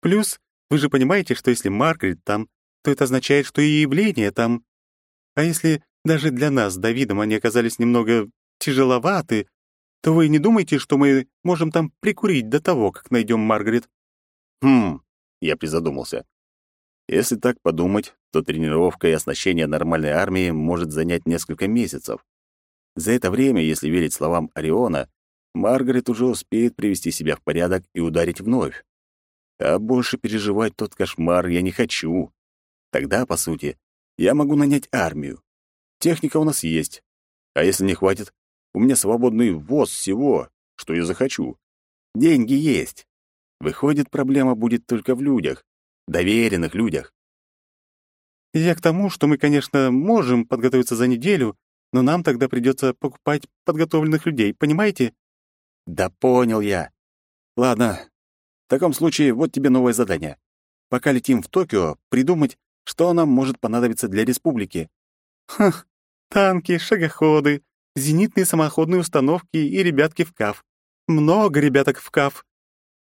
Плюс, вы же понимаете, что если Маргарет там, то это означает, что и явление там. А если даже для нас с Давидом они оказались немного тяжеловаты, то вы не думаете, что мы можем там прикурить до того, как найдем Маргарет? Хм, я призадумался. Если так подумать, то тренировка и оснащение нормальной армии может занять несколько месяцев. За это время, если верить словам Ориона, Маргарет уже успеет привести себя в порядок и ударить вновь. А больше переживать тот кошмар я не хочу. Тогда, по сути, я могу нанять армию. Техника у нас есть. А если не хватит, у меня свободный ввоз всего, что я захочу. Деньги есть. Выходит, проблема будет только в людях доверенных людях. Я к тому, что мы, конечно, можем подготовиться за неделю, но нам тогда придется покупать подготовленных людей, понимаете? Да понял я. Ладно. В таком случае вот тебе новое задание. Пока летим в Токио, придумать, что нам может понадобиться для республики. Ха, танки, шагоходы, зенитные самоходные установки и ребятки в КАФ. Много ребяток в КАФ.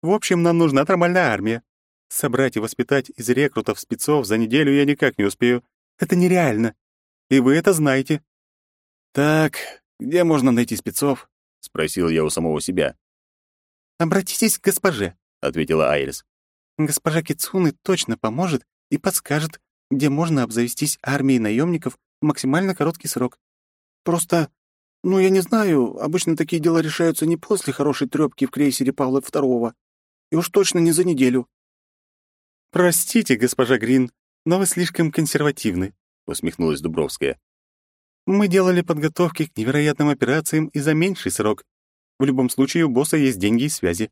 В общем, нам нужна нормальная армия. Собрать и воспитать из рекрутов спецов за неделю я никак не успею. Это нереально. И вы это знаете. Так, где можно найти спецов? спросил я у самого себя. Обратитесь к госпоже, ответила Айрис. Госпожа Кицуны точно поможет и подскажет, где можно обзавестись армией наемников в максимально короткий срок. Просто, ну, я не знаю, обычно такие дела решаются не после хорошей трёпки в крейсере Павла II, и уж точно не за неделю. «Простите, госпожа Грин, но вы слишком консервативны», — усмехнулась Дубровская. «Мы делали подготовки к невероятным операциям и за меньший срок. В любом случае у босса есть деньги и связи.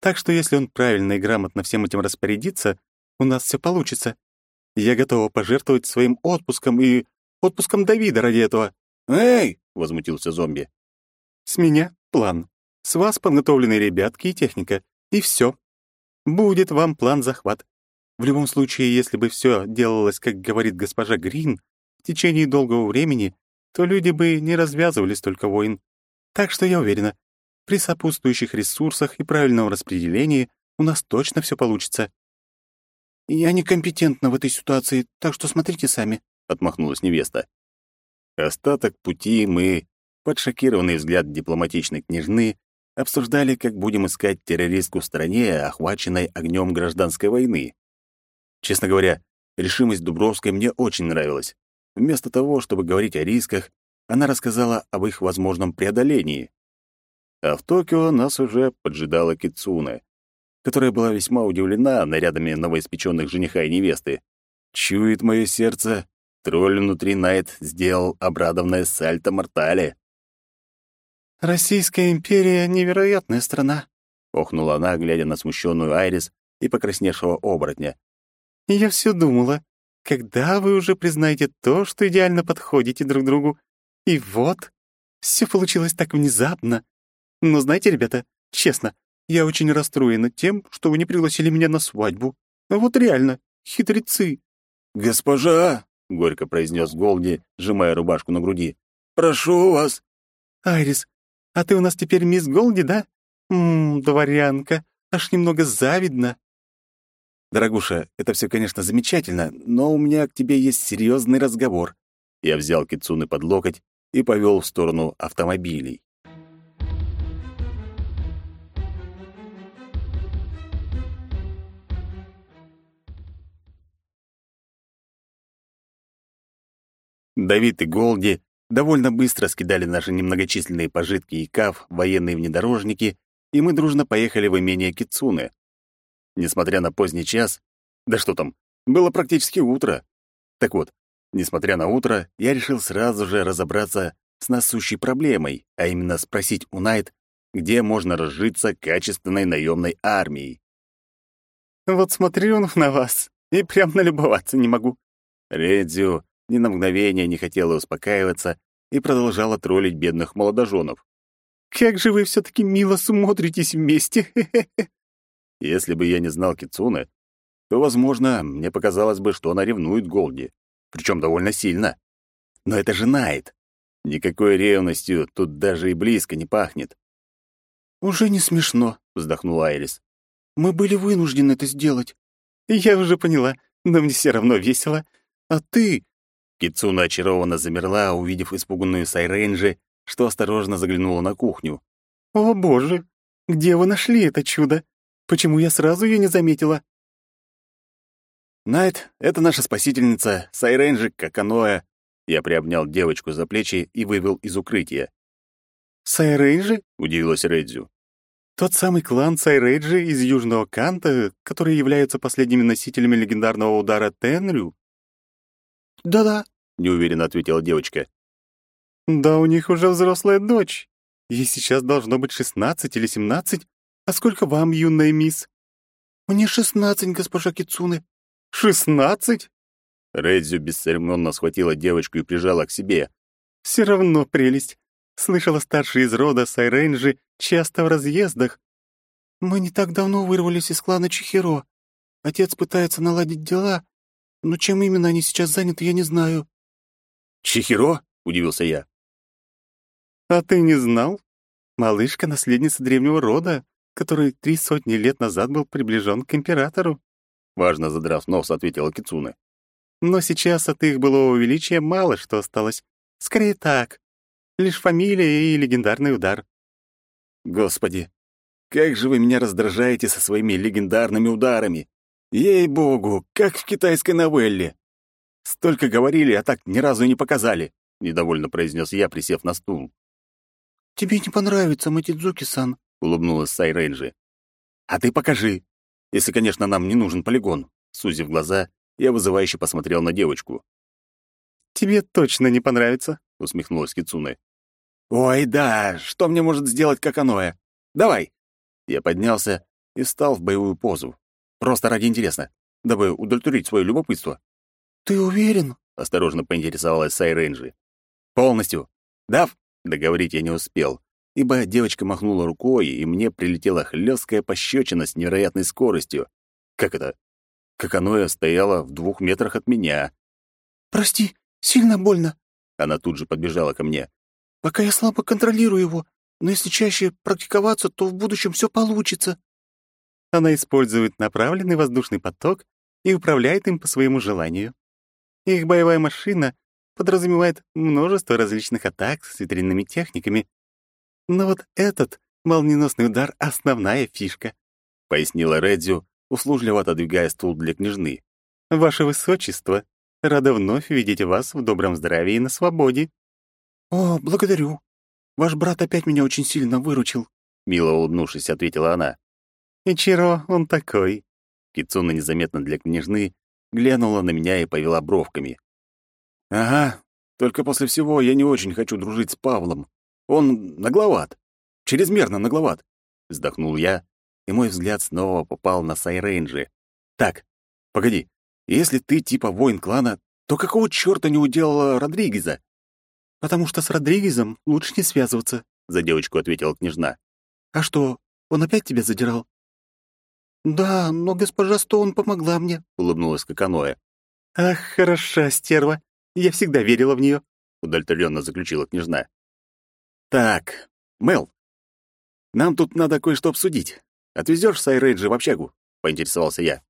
Так что если он правильно и грамотно всем этим распорядится, у нас все получится. Я готова пожертвовать своим отпуском и отпуском Давида ради этого». «Эй!» — возмутился зомби. «С меня план. С вас подготовленные ребятки и техника. И все. Будет вам план захват. В любом случае, если бы все делалось, как говорит госпожа Грин, в течение долгого времени, то люди бы не развязывали столько войн. Так что я уверена, при сопутствующих ресурсах и правильном распределении у нас точно все получится. «Я некомпетентна в этой ситуации, так что смотрите сами», — отмахнулась невеста. Остаток пути мы, под шокированный взгляд дипломатичной княжны, обсуждали, как будем искать террористку в стране, охваченной огнем гражданской войны. Честно говоря, решимость Дубровской мне очень нравилась. вместо того, чтобы говорить о рисках, она рассказала об их возможном преодолении. А в Токио нас уже поджидала Кицуне, которая была весьма удивлена нарядами новоиспеченных жениха и невесты. Чует мое сердце, тролль внутри Найт сделал обрадованное сальто мортале. «Российская империя — невероятная страна», — охнула она, глядя на смущенную Айрис и покрасневшего оборотня. «Я все думала, когда вы уже признаете то, что идеально подходите друг другу? И вот, все получилось так внезапно. Но знаете, ребята, честно, я очень расстроена тем, что вы не пригласили меня на свадьбу. Вот реально, хитрецы». «Госпожа!» — горько произнес Голди, сжимая рубашку на груди. «Прошу вас!» «Айрис, а ты у нас теперь мисс Голди, да? Ммм, дворянка, аж немного завидно. Дорогуша, это все, конечно, замечательно, но у меня к тебе есть серьезный разговор. Я взял Кицуны под локоть и повел в сторону автомобилей. Давид и Голди довольно быстро скидали наши немногочисленные пожитки и каф, военные внедорожники, и мы дружно поехали в имение Кицуны. Несмотря на поздний час, да что там, было практически утро. Так вот, несмотря на утро, я решил сразу же разобраться с насущей проблемой, а именно спросить у Найт, где можно разжиться качественной наемной армией. «Вот смотрю на вас, и прям налюбоваться не могу». Редзю ни на мгновение не хотела успокаиваться и продолжала троллить бедных молодоженов. «Как же вы все-таки мило смотритесь вместе!» Если бы я не знал Кицуны, то, возможно, мне показалось бы, что она ревнует Голди, причем довольно сильно. Но это же Найт. Никакой ревностью тут даже и близко не пахнет. «Уже не смешно», — вздохнула Айрис. «Мы были вынуждены это сделать». «Я уже поняла, но мне все равно весело. А ты...» Кицуна очарованно замерла, увидев испуганную Сайренджи, что осторожно заглянула на кухню. «О, боже! Где вы нашли это чудо? Почему я сразу ее не заметила?» «Найт, это наша спасительница, Сайренджи Каканоэ». Я приобнял девочку за плечи и вывел из укрытия. «Сайрейджи?» — удивилась Редзю. «Тот самый клан Сайрейджи из Южного Канта, которые являются последними носителями легендарного удара Тенрю?» «Да-да», — неуверенно ответила девочка. «Да у них уже взрослая дочь. Ей сейчас должно быть шестнадцать или семнадцать. А сколько вам, юная мисс?» «Мне шестнадцать, госпожа Кицуны». «Шестнадцать?» Редзю бесцеремонно схватила девочку и прижала к себе. «Все равно прелесть. Слышала, старший из рода Сайренджи часто в разъездах. Мы не так давно вырвались из клана Чихиро. Отец пытается наладить дела, но чем именно они сейчас заняты, я не знаю». «Чихиро?» — удивился я. «А ты не знал? Малышка — наследница древнего рода, который три сотни лет назад был приближен к императору». Важно задрав нос, ответила Кицуна. «Но сейчас от их былого величия мало что осталось. Скорее так. Лишь фамилия и легендарный удар». «Господи, как же вы меня раздражаете со своими легендарными ударами! Ей-богу, как в китайской новелле. Столько говорили, а так ни разу не показали, недовольно произнес я, присев на стул. Тебе не понравится, Матидзуки-сан, улыбнулась Сайренджи. А ты покажи. Если, конечно, нам не нужен полигон. Сузив глаза, я вызывающе посмотрел на девочку. Тебе точно не понравится, усмехнулась Кицуне. Ой, да, что мне может сделать Каканоэ? Давай. Я поднялся и встал в боевую позу. Просто ради интереса, дабы удовлетворить свое любопытство. «Ты уверен?» — осторожно поинтересовалась Сайренджи. «Полностью. Дав?» — договорить я не успел, ибо девочка махнула рукой, и мне прилетела хлесткая пощечина с невероятной скоростью. Как это? Как оно и стояло в двух метрах от меня. «Прости, сильно больно». Она тут же подбежала ко мне. «Пока я слабо контролирую его, но если чаще практиковаться, то в будущем все получится». Она использует направленный воздушный поток и управляет им по своему желанию. Их боевая машина подразумевает множество различных атак с ветряными техниками. Но вот этот молниеносный удар — основная фишка, — пояснила Редзю, услужливо отодвигая стул для княжны. «Ваше высочество, Рада вновь видеть вас в добром здравии и на свободе». «О, благодарю. Ваш брат опять меня очень сильно выручил», — мило улыбнувшись, ответила она. «Ичиро, он такой». Кицуна незаметно для княжны глянула на меня и повела бровками. «Ага, только после всего я не очень хочу дружить с Павлом. Он нагловат. Чрезмерно нагловат», — вздохнул я, и мой взгляд снова попал на Сайрейнджи. «Так, погоди, если ты типа воин клана, то какого чёрта не уделала Родригеза?» «Потому что с Родригезом лучше не связываться», — за девочку ответила княжна. «А что, он опять тебя задирал?» «Да, но госпожа Стоун помогла мне», — улыбнулась Коканоя. «Ах, хороша стерва! Я всегда верила в нее», — удовлетворенно заключила княжна. «Так, Мел, нам тут надо кое-что обсудить. Отвезешь Сайрейджи в общагу?» — поинтересовался я.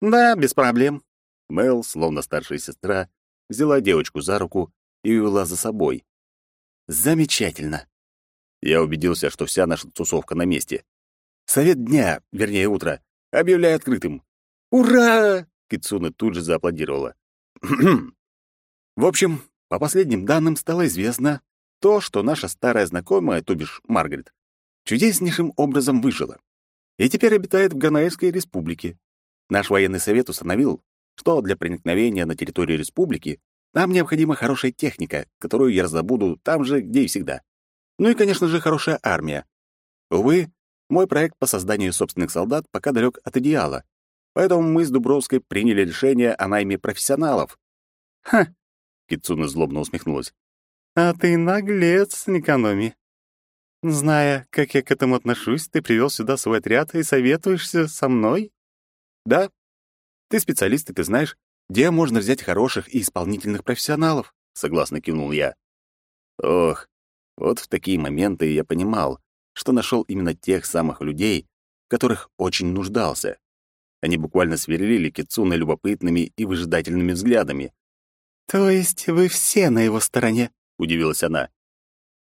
«Да, без проблем». Мел, словно старшая сестра, взяла девочку за руку и увела за собой. «Замечательно!» Я убедился, что вся наша тусовка на месте. Совет дня, вернее, утра, объявляю открытым. «Ура!» — Кицуна тут же зааплодировала. В общем, по последним данным стало известно то, что наша старая знакомая, то бишь Маргарет, чудеснейшим образом выжила. И теперь обитает в Ганаевской республике. Наш военный совет установил, что для проникновения на территорию республики нам необходима хорошая техника, которую я раздобуду там же, где и всегда. Ну и, конечно же, хорошая армия. Увы, мой проект по созданию собственных солдат пока далек от идеала, поэтому мы с Дубровской приняли решение о найме профессионалов. «Ха!» — Кицуна злобно усмехнулась. «А ты наглец, Никаноми. Зная, как я к этому отношусь, ты привел сюда свой отряд и советуешься со мной?» «Да. Ты специалист, и ты знаешь, где можно взять хороших и исполнительных профессионалов», — согласно кивнул я. Ох, вот в такие моменты я понимал, что нашел именно тех самых людей, в которых очень нуждался. Они буквально сверлили Кицуна любопытными и выжидательными взглядами. «То есть вы все на его стороне?» — удивилась она.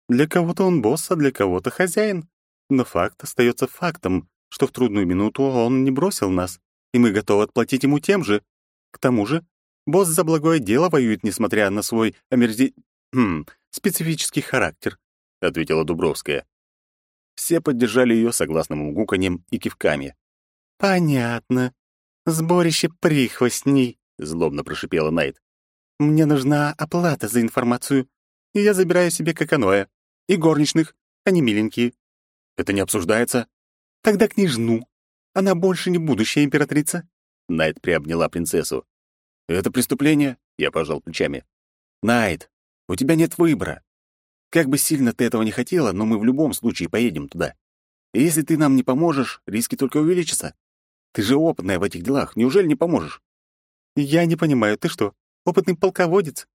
«Для кого-то он босс, а для кого-то хозяин. Но факт остается фактом, что в трудную минуту он не бросил нас, и мы готовы отплатить ему тем же. К тому же, босс за благое дело воюет, несмотря на свой омерзи... Хм, специфический характер», — ответила Дубровская. Все поддержали ее согласным гуканьем и кивками. «Понятно. Сборище прихвостней», — злобно прошипела Найт. «Мне нужна оплата за информацию, и я забираю себе каканоя. И горничных, они миленькие». «Это не обсуждается?» «Тогда княжну. Она больше не будущая императрица». Найт приобняла принцессу. «Это преступление?» — я пожал плечами. «Найт, у тебя нет выбора. Как бы сильно ты этого не хотела, но мы в любом случае поедем туда. И если ты нам не поможешь, риски только увеличатся. Ты же опытная в этих делах, неужели не поможешь? Я не понимаю, ты что, опытный полководец?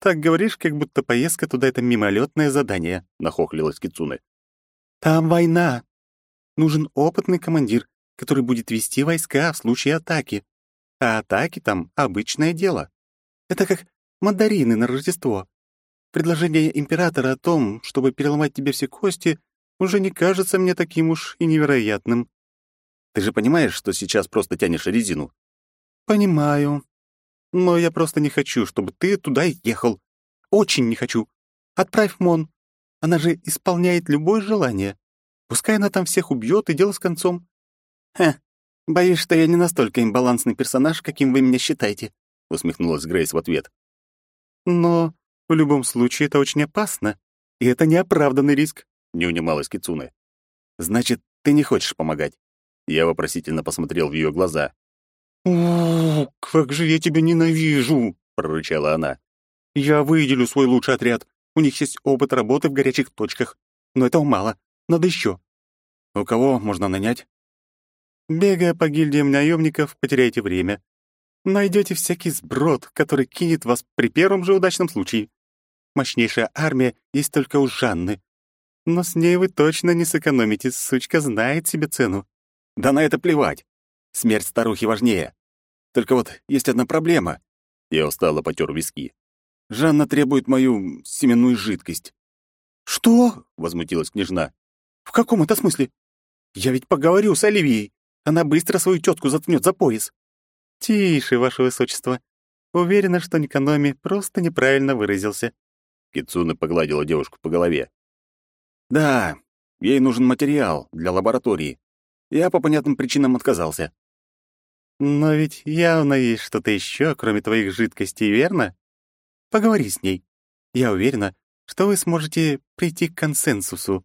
Так говоришь, как будто поездка туда — это мимолетное задание, — нахохлилась Кицуне. Там война. Нужен опытный командир, который будет вести войска в случае атаки. А атаки там — обычное дело. Это как мандарины на Рождество. Предложение императора о том, чтобы переломать тебе все кости, уже не кажется мне таким уж и невероятным. Ты же понимаешь, что сейчас просто тянешь резину? Понимаю. Но я просто не хочу, чтобы ты туда ехал. Очень не хочу. Отправь Мон. Она же исполняет любое желание. Пускай она там всех убьет и дело с концом. Ха, боюсь, что я не настолько имбалансный персонаж, каким вы меня считаете, усмехнулась Грейс в ответ. Но в любом случае, это очень опасно, и это неоправданный риск», — не унималась Кицуне. «Значит, ты не хочешь помогать?» Я вопросительно посмотрел в ее глаза. «О, как же я тебя ненавижу!» — прорычала она. «Я выделю свой лучший отряд. У них есть опыт работы в горячих точках. Но этого мало. Надо еще. «У кого можно нанять?» «Бегая по гильдиям наемников, потеряйте время. Найдете всякий сброд, который кинет вас при первом же удачном случае. Мощнейшая армия есть только у Жанны. Но с ней вы точно не сэкономите, сучка знает себе цену. Да на это плевать. Смерть старухи важнее. Только вот есть одна проблема. Я устало потер виски. Жанна требует мою семенную жидкость. «Что?» — возмутилась княжна. «В каком это смысле? Я ведь поговорю с Оливией. Она быстро свою тетку заткнет за пояс». «Тише, ваше высочество. Уверена, что Никаноми просто неправильно выразился. Кицуна погладила девушку по голове. Да, ей нужен материал для лаборатории. Я по понятным причинам отказался. Но ведь явно есть что-то еще, кроме твоих жидкостей, верно? Поговори с ней. Я уверена, что вы сможете прийти к консенсусу.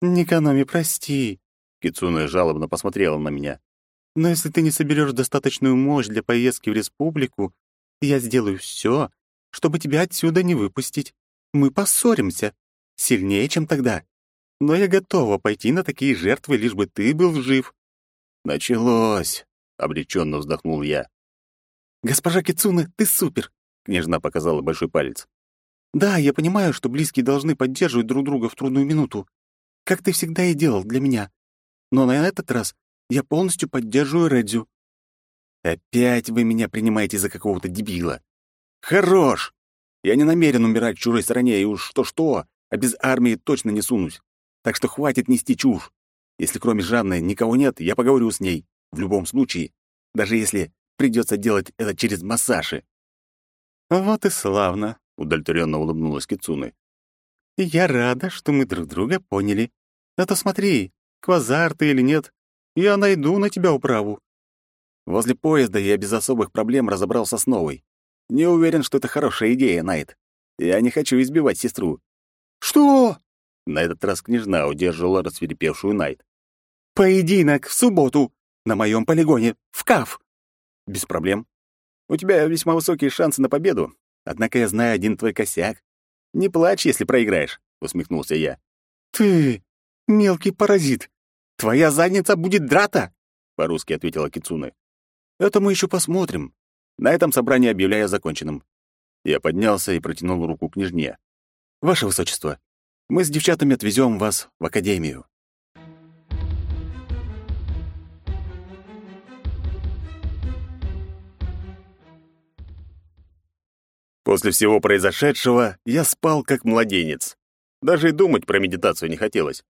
Никаноми, прости. Кицуна жалобно посмотрела на меня. Но если ты не соберешь достаточную мощь для поездки в республику, я сделаю все, чтобы тебя отсюда не выпустить. Мы поссоримся. Сильнее, чем тогда. Но я готова пойти на такие жертвы, лишь бы ты был жив. Началось, обреченно вздохнул я. Госпожа Кицуна, ты супер, княжна показала большой палец. Да, я понимаю, что близкие должны поддерживать друг друга в трудную минуту, как ты всегда и делал для меня. Но на этот раз я полностью поддерживаю Редзю. Опять вы меня принимаете за какого-то дебила. Хорош! Я не намерен умирать в чужой стране, и уж что-что, а без армии точно не сунусь. Так что хватит нести чушь. Если кроме Жанны никого нет, я поговорю с ней. В любом случае, даже если придется делать это через массажи. Вот и славно, удовлетворенно улыбнулась Кицуны. Я рада, что мы друг друга поняли. А то смотри, квазар ты или нет, я найду на тебя управу. Возле поезда я без особых проблем разобрался с новой. Не уверен, что это хорошая идея, Найт. Я не хочу избивать сестру. Что? На этот раз княжна удерживала рассверепевшую Найт. Поединок в субботу на моем полигоне в КАФ. Без проблем. У тебя весьма высокие шансы на победу. Однако я знаю один твой косяк. Не плачь, если проиграешь, усмехнулся я. Ты мелкий паразит. Твоя задница будет драта, по-русски ответила Кицуна. Это мы еще посмотрим. На этом собрание объявляю законченным. Я поднялся и протянул руку княжне. Ваше высочество, мы с девчатами отвезем вас в академию. После всего произошедшего я спал как младенец. Даже и думать про медитацию не хотелось.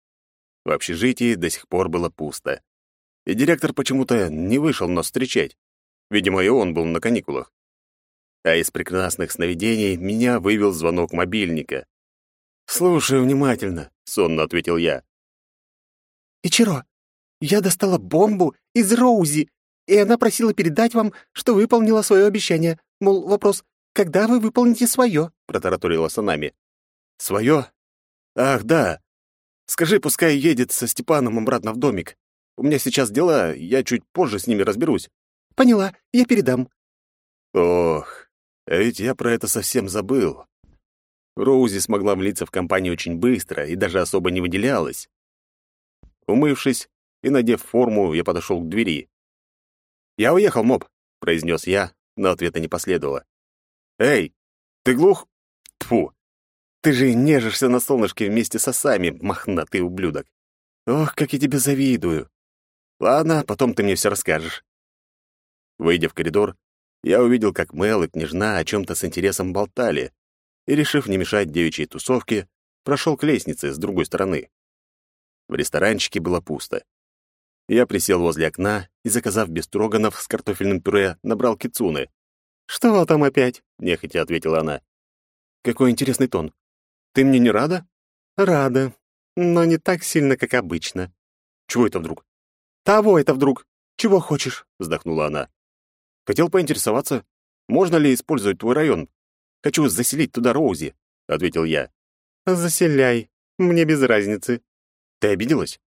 В общежитии до сих пор было пусто. И директор почему-то не вышел нас встречать. Видимо, и он был на каникулах. А из прекрасных сновидений меня вывел звонок мобильника. «Слушаю внимательно», — сонно ответил я. «Ичиро, я достала бомбу из Роузи, и она просила передать вам, что выполнила свое обещание. Мол, вопрос, когда вы выполните свое?» — протараторила Санами. «Свое? Ах, да. Скажи, пускай едет со Степаном обратно в домик. У меня сейчас дела, я чуть позже с ними разберусь». «Поняла, я передам». Ох, а ведь я про это совсем забыл. Роузи смогла влиться в компанию очень быстро и даже особо не выделялась. Умывшись и надев форму, я подошел к двери. «Я уехал, моб», — произнес я, но ответа не последовало. «Эй, ты глух? Тфу! Ты же нежишься на солнышке вместе с осами, мохнатый ублюдок. Ох, как я тебе завидую. Ладно, потом ты мне все расскажешь». Выйдя в коридор, я увидел, как Мел и княжна о чем-то с интересом болтали, и, решив не мешать девичьей тусовке, прошел к лестнице с другой стороны. В ресторанчике было пусто. Я присел возле окна и, заказав бестроганов с картофельным пюре, набрал кицуны. «Что там опять?» — нехотя ответила она. «Какой интересный тон. Ты мне не рада?» «Рада, но не так сильно, как обычно». «Чего это вдруг?» «Того это вдруг. Чего хочешь?» — вздохнула она. «Хотел поинтересоваться, можно ли использовать твой район Хочу заселить туда Роузи», — ответил я. «Заселяй. Мне без разницы». «Ты обиделась?»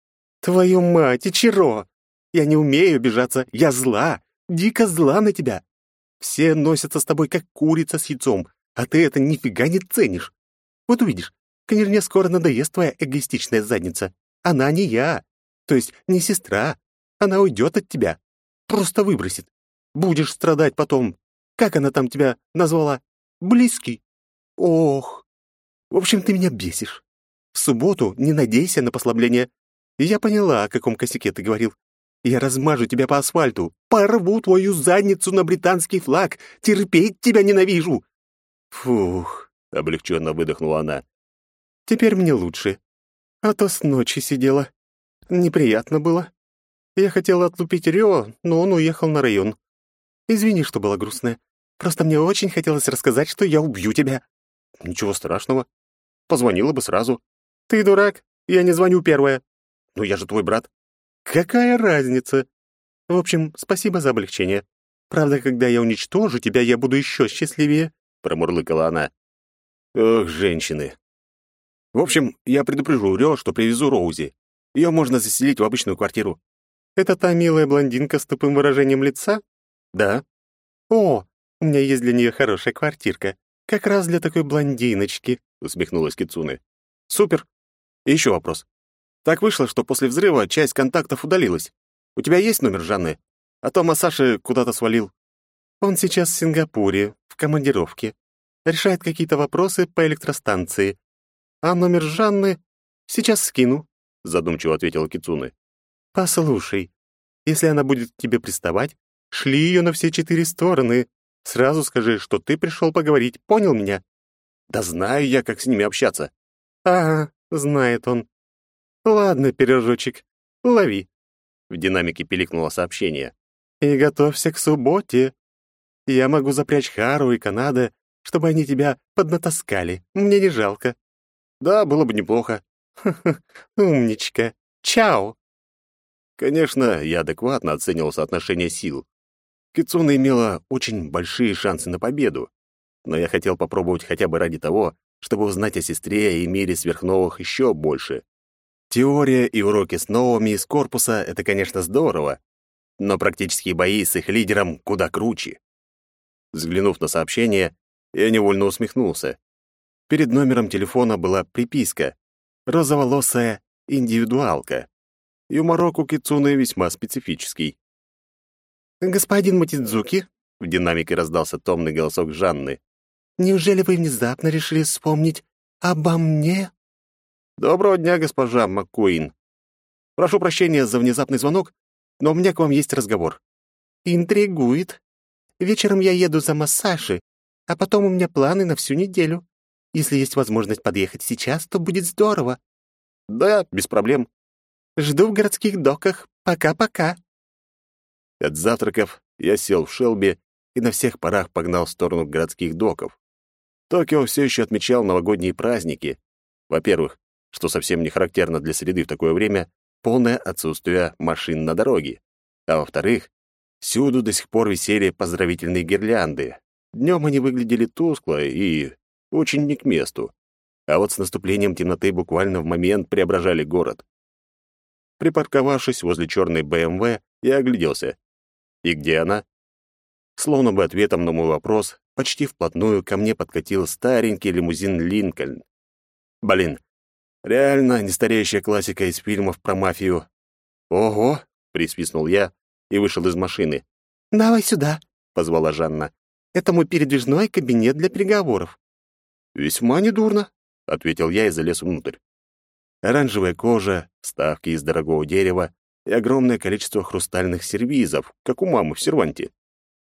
«Твою мать, Ичиро! Я не умею обижаться. Я зла. Дико зла на тебя. Все носятся с тобой, как курица с яйцом, а ты это нифига не ценишь. Вот увидишь, княжне скоро надоест твоя эгоистичная задница. Она не я, то есть не сестра. Она уйдет от тебя. Просто выбросит. Будешь страдать потом. Как она там тебя назвала? Близкий. Ох. В общем, ты меня бесишь. В субботу не надейся на послабление. Я поняла, о каком косяке ты говорил. Я размажу тебя по асфальту, порву твою задницу на британский флаг. Терпеть тебя ненавижу. Фух, облегченно выдохнула она. Теперь мне лучше. А то с ночи сидела. Неприятно было. Я хотела отлупить Рио, но он уехал на район. Извини, что была грустная. Просто мне очень хотелось рассказать, что я убью тебя». «Ничего страшного. Позвонила бы сразу». «Ты дурак. Я не звоню первая». «Ну я же твой брат». «Какая разница?» «В общем, спасибо за облегчение. Правда, когда я уничтожу тебя, я буду еще счастливее», — промурлыкала она. «Ох, женщины». «В общем, я предупрежу Рё, что привезу Роузи. Ее можно заселить в обычную квартиру». «Это та милая блондинка с тупым выражением лица?» «Да». «О, у меня есть для нее хорошая квартирка. Как раз для такой блондиночки», — усмехнулась Кицуне. «Супер. И еще вопрос. Так вышло, что после взрыва часть контактов удалилась. У тебя есть номер Жанны? А то Масаши куда-то свалил. Он сейчас в Сингапуре, в командировке. Решает какие-то вопросы по электростанции. А номер Жанны сейчас скину», — задумчиво ответила Кицуне. «Послушай, если она будет к тебе приставать, шли ее на все четыре стороны, Сразу скажи, что ты пришел поговорить, понял меня?» «Да знаю я, как с ними общаться». «Ага, знает он. Ладно, пирожочек, лови». В динамике пиликнуло сообщение. «И готовься к субботе. Я могу запрячь Хару и Канада, чтобы они тебя поднатаскали. Мне не жалко». «Да, было бы неплохо». «Ха-ха, умничка. Чао». Конечно, я адекватно оценивал соотношение сил. Кицуна имела очень большие шансы на победу, но я хотел попробовать хотя бы ради того, чтобы узнать о сестре и мире сверхновых еще больше. Теория и уроки с новыми из корпуса — это, конечно, здорово, но практические бои с их лидером куда круче. Взглянув на сообщение, я невольно усмехнулся. Перед номером телефона была приписка «Розоволосая индивидуалка». Юморок у Кицуны весьма специфический. «Господин Матидзуки», — в динамике раздался томный голосок Жанны, «неужели вы внезапно решили вспомнить обо мне?» «Доброго дня, госпожа МакКуин. Прошу прощения за внезапный звонок, но у меня к вам есть разговор». «Интригует. Вечером я еду за массажи, а потом у меня планы на всю неделю. Если есть возможность подъехать сейчас, то будет здорово». «Да, без проблем». «Жду в городских доках. Пока-пока». От завтраков я сел в Шелби и на всех парах погнал в сторону городских доков. Токио все еще отмечал новогодние праздники. Во-первых, что совсем не характерно для среды в такое время, полное отсутствие машин на дороге. А во-вторых, всюду до сих пор висели поздравительные гирлянды. Днем они выглядели тускло и очень не к месту. А вот с наступлением темноты буквально в момент преображали город. Припарковавшись возле черной БМВ, я огляделся. И где она? Словно бы ответом на мой вопрос, почти вплотную ко мне подкатил старенький лимузин «Линкольн». Блин, реально нестареющая классика из фильмов про мафию. «Ого!» — присвистнул я и вышел из машины. «Давай сюда», — позвала Жанна. «Это мой передвижной кабинет для переговоров». «Весьма недурно», — ответил я и залез внутрь. Оранжевая кожа, вставки из дорогого дерева, и огромное количество хрустальных сервизов, как у мамы в серванте.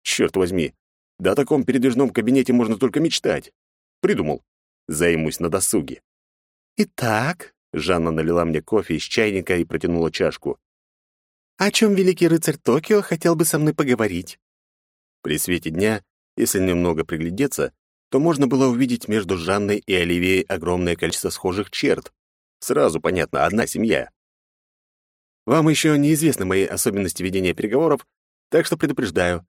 Черт возьми, да о таком передвижном кабинете можно только мечтать. Придумал. Займусь на досуге. «Итак», — Жанна налила мне кофе из чайника и протянула чашку. «О чем великий рыцарь Токио хотел бы со мной поговорить?» При свете дня, если немного приглядеться, то можно было увидеть между Жанной и Оливией огромное количество схожих черт. Сразу понятно, одна семья. Вам еще неизвестны мои особенности ведения переговоров, так что предупреждаю.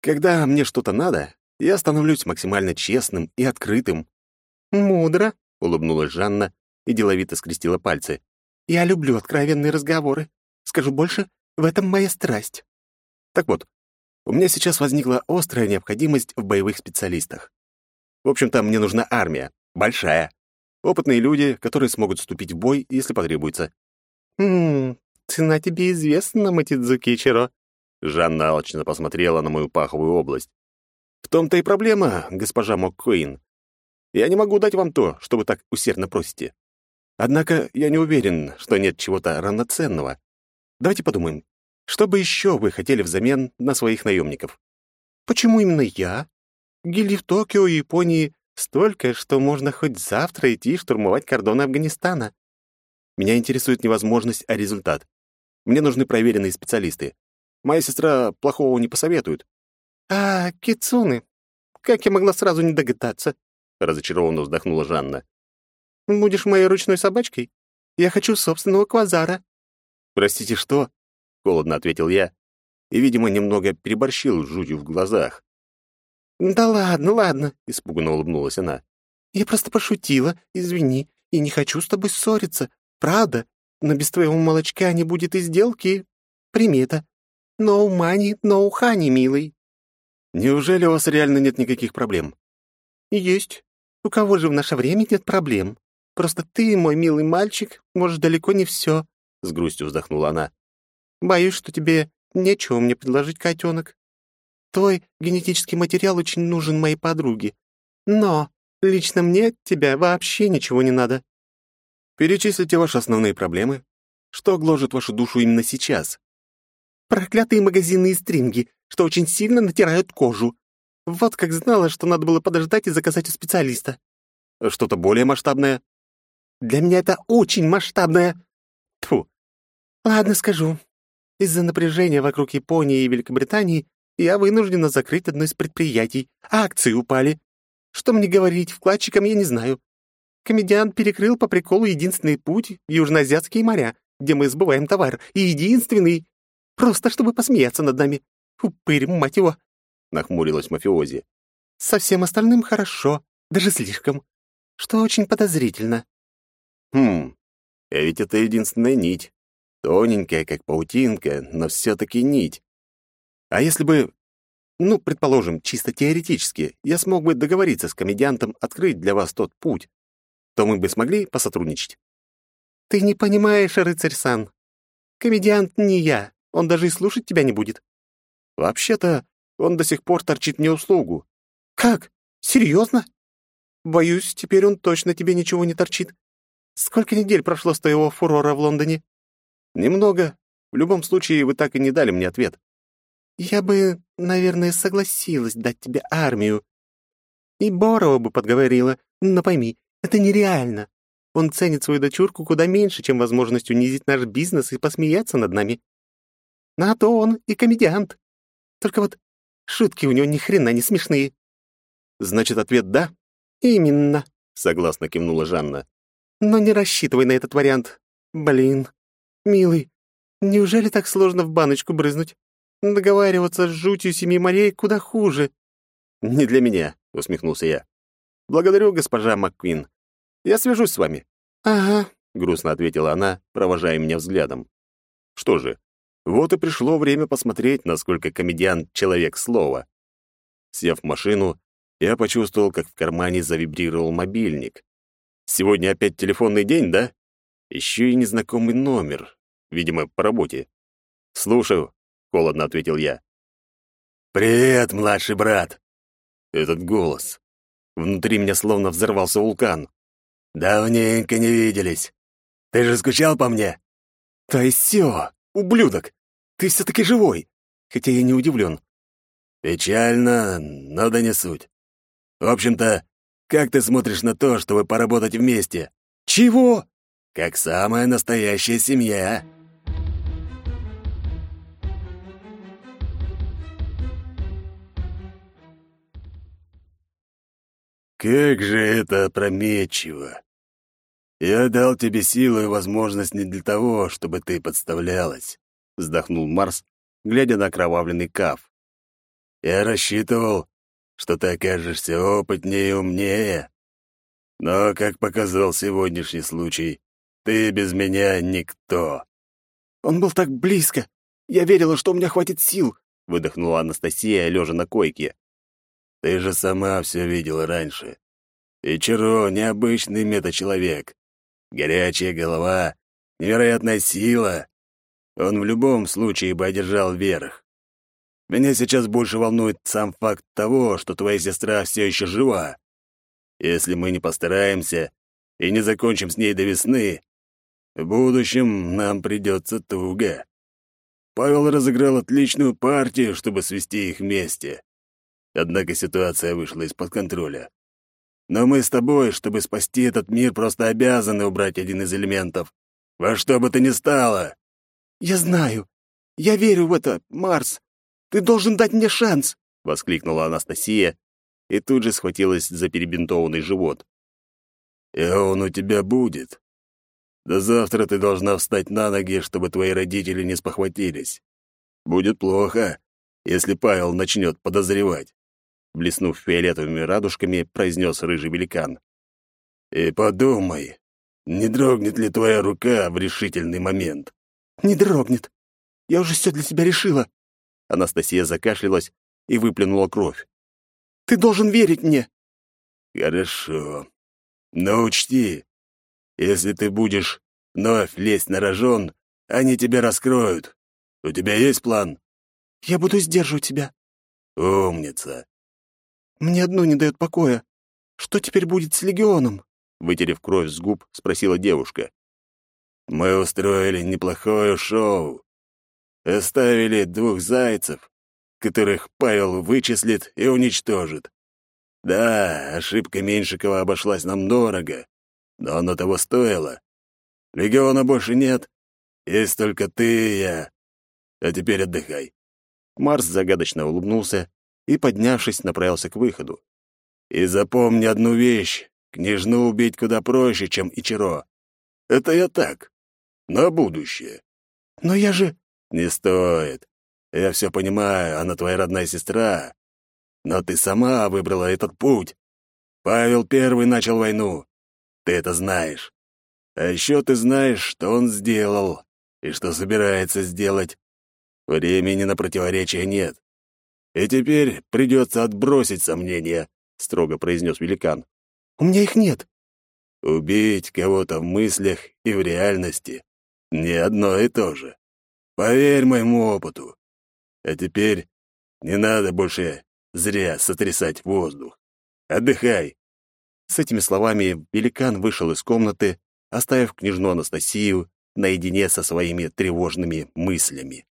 Когда мне что-то надо, я становлюсь максимально честным и открытым». «Мудро», — улыбнулась Жанна и деловито скрестила пальцы. «Я люблю откровенные разговоры. Скажу больше, в этом моя страсть». Так вот, у меня сейчас возникла острая необходимость в боевых специалистах. В общем-то, мне нужна армия, большая. Опытные люди, которые смогут вступить в бой, если потребуется. «Хм, «Цена тебе известна, Матидзуки Ичиро?» Жанна алчно посмотрела на мою паховую область. «В том-то и проблема, госпожа МокКуин. Я не могу дать вам то, что вы так усердно просите. Однако я не уверен, что нет чего-то равноценного. Давайте подумаем, что бы еще вы хотели взамен на своих наемников? Почему именно я? Гильдий в Токио и Японии столько, что можно хоть завтра идти штурмовать кордоны Афганистана. Меня интересует не возможность, а результат. Мне нужны проверенные специалисты. Моя сестра плохого не посоветует. «А, кицуны, как я могла сразу не догадаться?» — разочарованно вздохнула Жанна. «Будешь моей ручной собачкой? Я хочу собственного квазара». «Простите, что?» — холодно ответил я и, видимо, немного переборщил с жутью в глазах. «Да ладно, ладно», — испуганно улыбнулась она. «Я просто пошутила, извини, и не хочу с тобой ссориться. Правда, но без твоего молочка не будет и сделки. Прими это. No money, no honey, милый». «Неужели у вас реально нет никаких проблем?» «Есть. У кого же в наше время нет проблем? Просто ты, мой милый мальчик, можешь далеко не все», — с грустью вздохнула она. «Боюсь, что тебе нечего мне предложить, котенок. Твой генетический материал очень нужен моей подруге. Но лично мне от тебя вообще ничего не надо». «Перечислите ваши основные проблемы. Что гложет вашу душу именно сейчас?» «Проклятые магазинные стринги, что очень сильно натирают кожу. Вот как знала, что надо было подождать и заказать у специалиста». «Что-то более масштабное?» «Для меня это очень масштабное». Тьфу. «Ладно, скажу. Из-за напряжения вокруг Японии и Великобритании я вынуждена закрыть одно из предприятий, а акции упали. Что мне говорить вкладчикам, я не знаю. Комедиант перекрыл по приколу единственный путь в южноазиатские моря, где мы сбываем товар, и единственный, просто чтобы посмеяться над нами. Упырь, мать его!» — нахмурилась мафиози. «Со всем остальным хорошо, даже слишком, что очень подозрительно». «Хм, а ведь это единственная нить. Тоненькая, как паутинка, но все-таки нить. А если бы, ну, предположим, чисто теоретически, я смог бы договориться с комедиантом открыть для вас тот путь, то мы бы смогли посотрудничать. Ты не понимаешь, рыцарь Сан. Комедиант не я, он даже и слушать тебя не будет. Вообще-то, он до сих пор торчит мне услугу. Как? Серьезно? Боюсь, теперь он точно тебе ничего не торчит. Сколько недель прошло с твоего фурора в Лондоне? Немного. В любом случае, вы так и не дали мне ответ. Я бы, наверное, согласилась дать тебе армию. И Борова бы подговорила. Но пойми, это нереально. Он ценит свою дочурку куда меньше, чем возможность унизить наш бизнес и посмеяться над нами. На то он и комедиант. Только вот шутки у него ни хрена не смешные. Значит, ответ «да»? Именно, согласно кивнула Жанна. Но не рассчитывай на этот вариант. Блин. Милый, неужели так сложно в баночку брызнуть? Договариваться с жутью семи морей куда хуже. Не для меня, усмехнулся я. Благодарю, госпожа МакКвин. Я свяжусь с вами. Ага, грустно ответила она, провожая меня взглядом. Что же, вот и пришло время посмотреть, насколько комедиант человек слова. Сев в машину, я почувствовал, как в кармане завибрировал мобильник. Сегодня опять телефонный день, да? Еще и незнакомый номер видимо, по работе. «Слушаю», — холодно ответил я. «Привет, младший брат!» Этот голос. Внутри меня словно взорвался вулкан. «Давненько не виделись. Ты же скучал по мне?» «То есть все, ублюдок! Ты все-таки живой!» Хотя я не удивлен. «Печально, но да не суть. В общем-то, как ты смотришь на то, чтобы поработать вместе?» «Чего?» «Как самая настоящая семья!» Как же это опрометчиво. Я дал тебе силу и возможность не для того, чтобы ты подставлялась, вздохнул Марс, глядя на окровавленный каф. Я рассчитывал, что ты окажешься опытнее и умнее. Но, как показал сегодняшний случай, ты без меня никто. Он был так близко. Я верила, что у меня хватит сил, выдохнула Анастасия, лежа на койке. Ты же сама все видела раньше. Ичиро — необычный метачеловек. Горячая голова, невероятная сила. Он в любом случае бы одержал верх. Меня сейчас больше волнует сам факт того, что твоя сестра все еще жива. Если мы не постараемся и не закончим с ней до весны, в будущем нам придется туго. Павел разыграл отличную партию, чтобы свести их вместе. Однако ситуация вышла из-под контроля. Но мы с тобой, чтобы спасти этот мир, просто обязаны убрать один из элементов. Во что бы то ни стало. Я знаю. Я верю в это, Марс. Ты должен дать мне шанс, воскликнула Анастасия и тут же схватилась за перебинтованный живот. «И он у тебя будет. До завтра ты должна встать на ноги, чтобы твои родители не спохватились. Будет плохо, если Павел начнет подозревать», блеснув фиолетовыми радужками, произнес рыжий великан. «И подумай, не дрогнет ли твоя рука в решительный момент?» «Не дрогнет. Я уже все для тебя решила». Анастасия закашлялась и выплюнула кровь. «Ты должен верить мне». «Хорошо. Но учти, если ты будешь вновь лезть на рожон, они тебя раскроют. У тебя есть план?» «Я буду сдерживать тебя». «Умница». «Мне одно не дает покоя. Что теперь будет с легионом?» Вытерев кровь с губ, спросила девушка. «Мы устроили неплохое шоу. Оставили двух зайцев, которых Павел вычислит и уничтожит. Да, ошибка Меньшикова обошлась нам дорого, но оно того стоило. Легиона больше нет, есть только ты и я. А теперь отдыхай». Марс загадочно улыбнулся и, поднявшись, направился к выходу. «И запомни одну вещь. Княжну убить куда проще, чем Ичиро. Это я так, на будущее. Но я же... Не стоит. Я все понимаю, она твоя родная сестра. Но ты сама выбрала этот путь. Павел Первый начал войну. Ты это знаешь. А еще ты знаешь, что он сделал и что собирается сделать. Времени на противоречия нет. И теперь придется отбросить сомнения, — строго произнес великан. У меня их нет. Убить кого-то в мыслях и в реальности — не одно и то же. Поверь моему опыту. А теперь не надо больше зря сотрясать воздух. Отдыхай. С этими словами великан вышел из комнаты, оставив княжну Анастасию наедине со своими тревожными мыслями.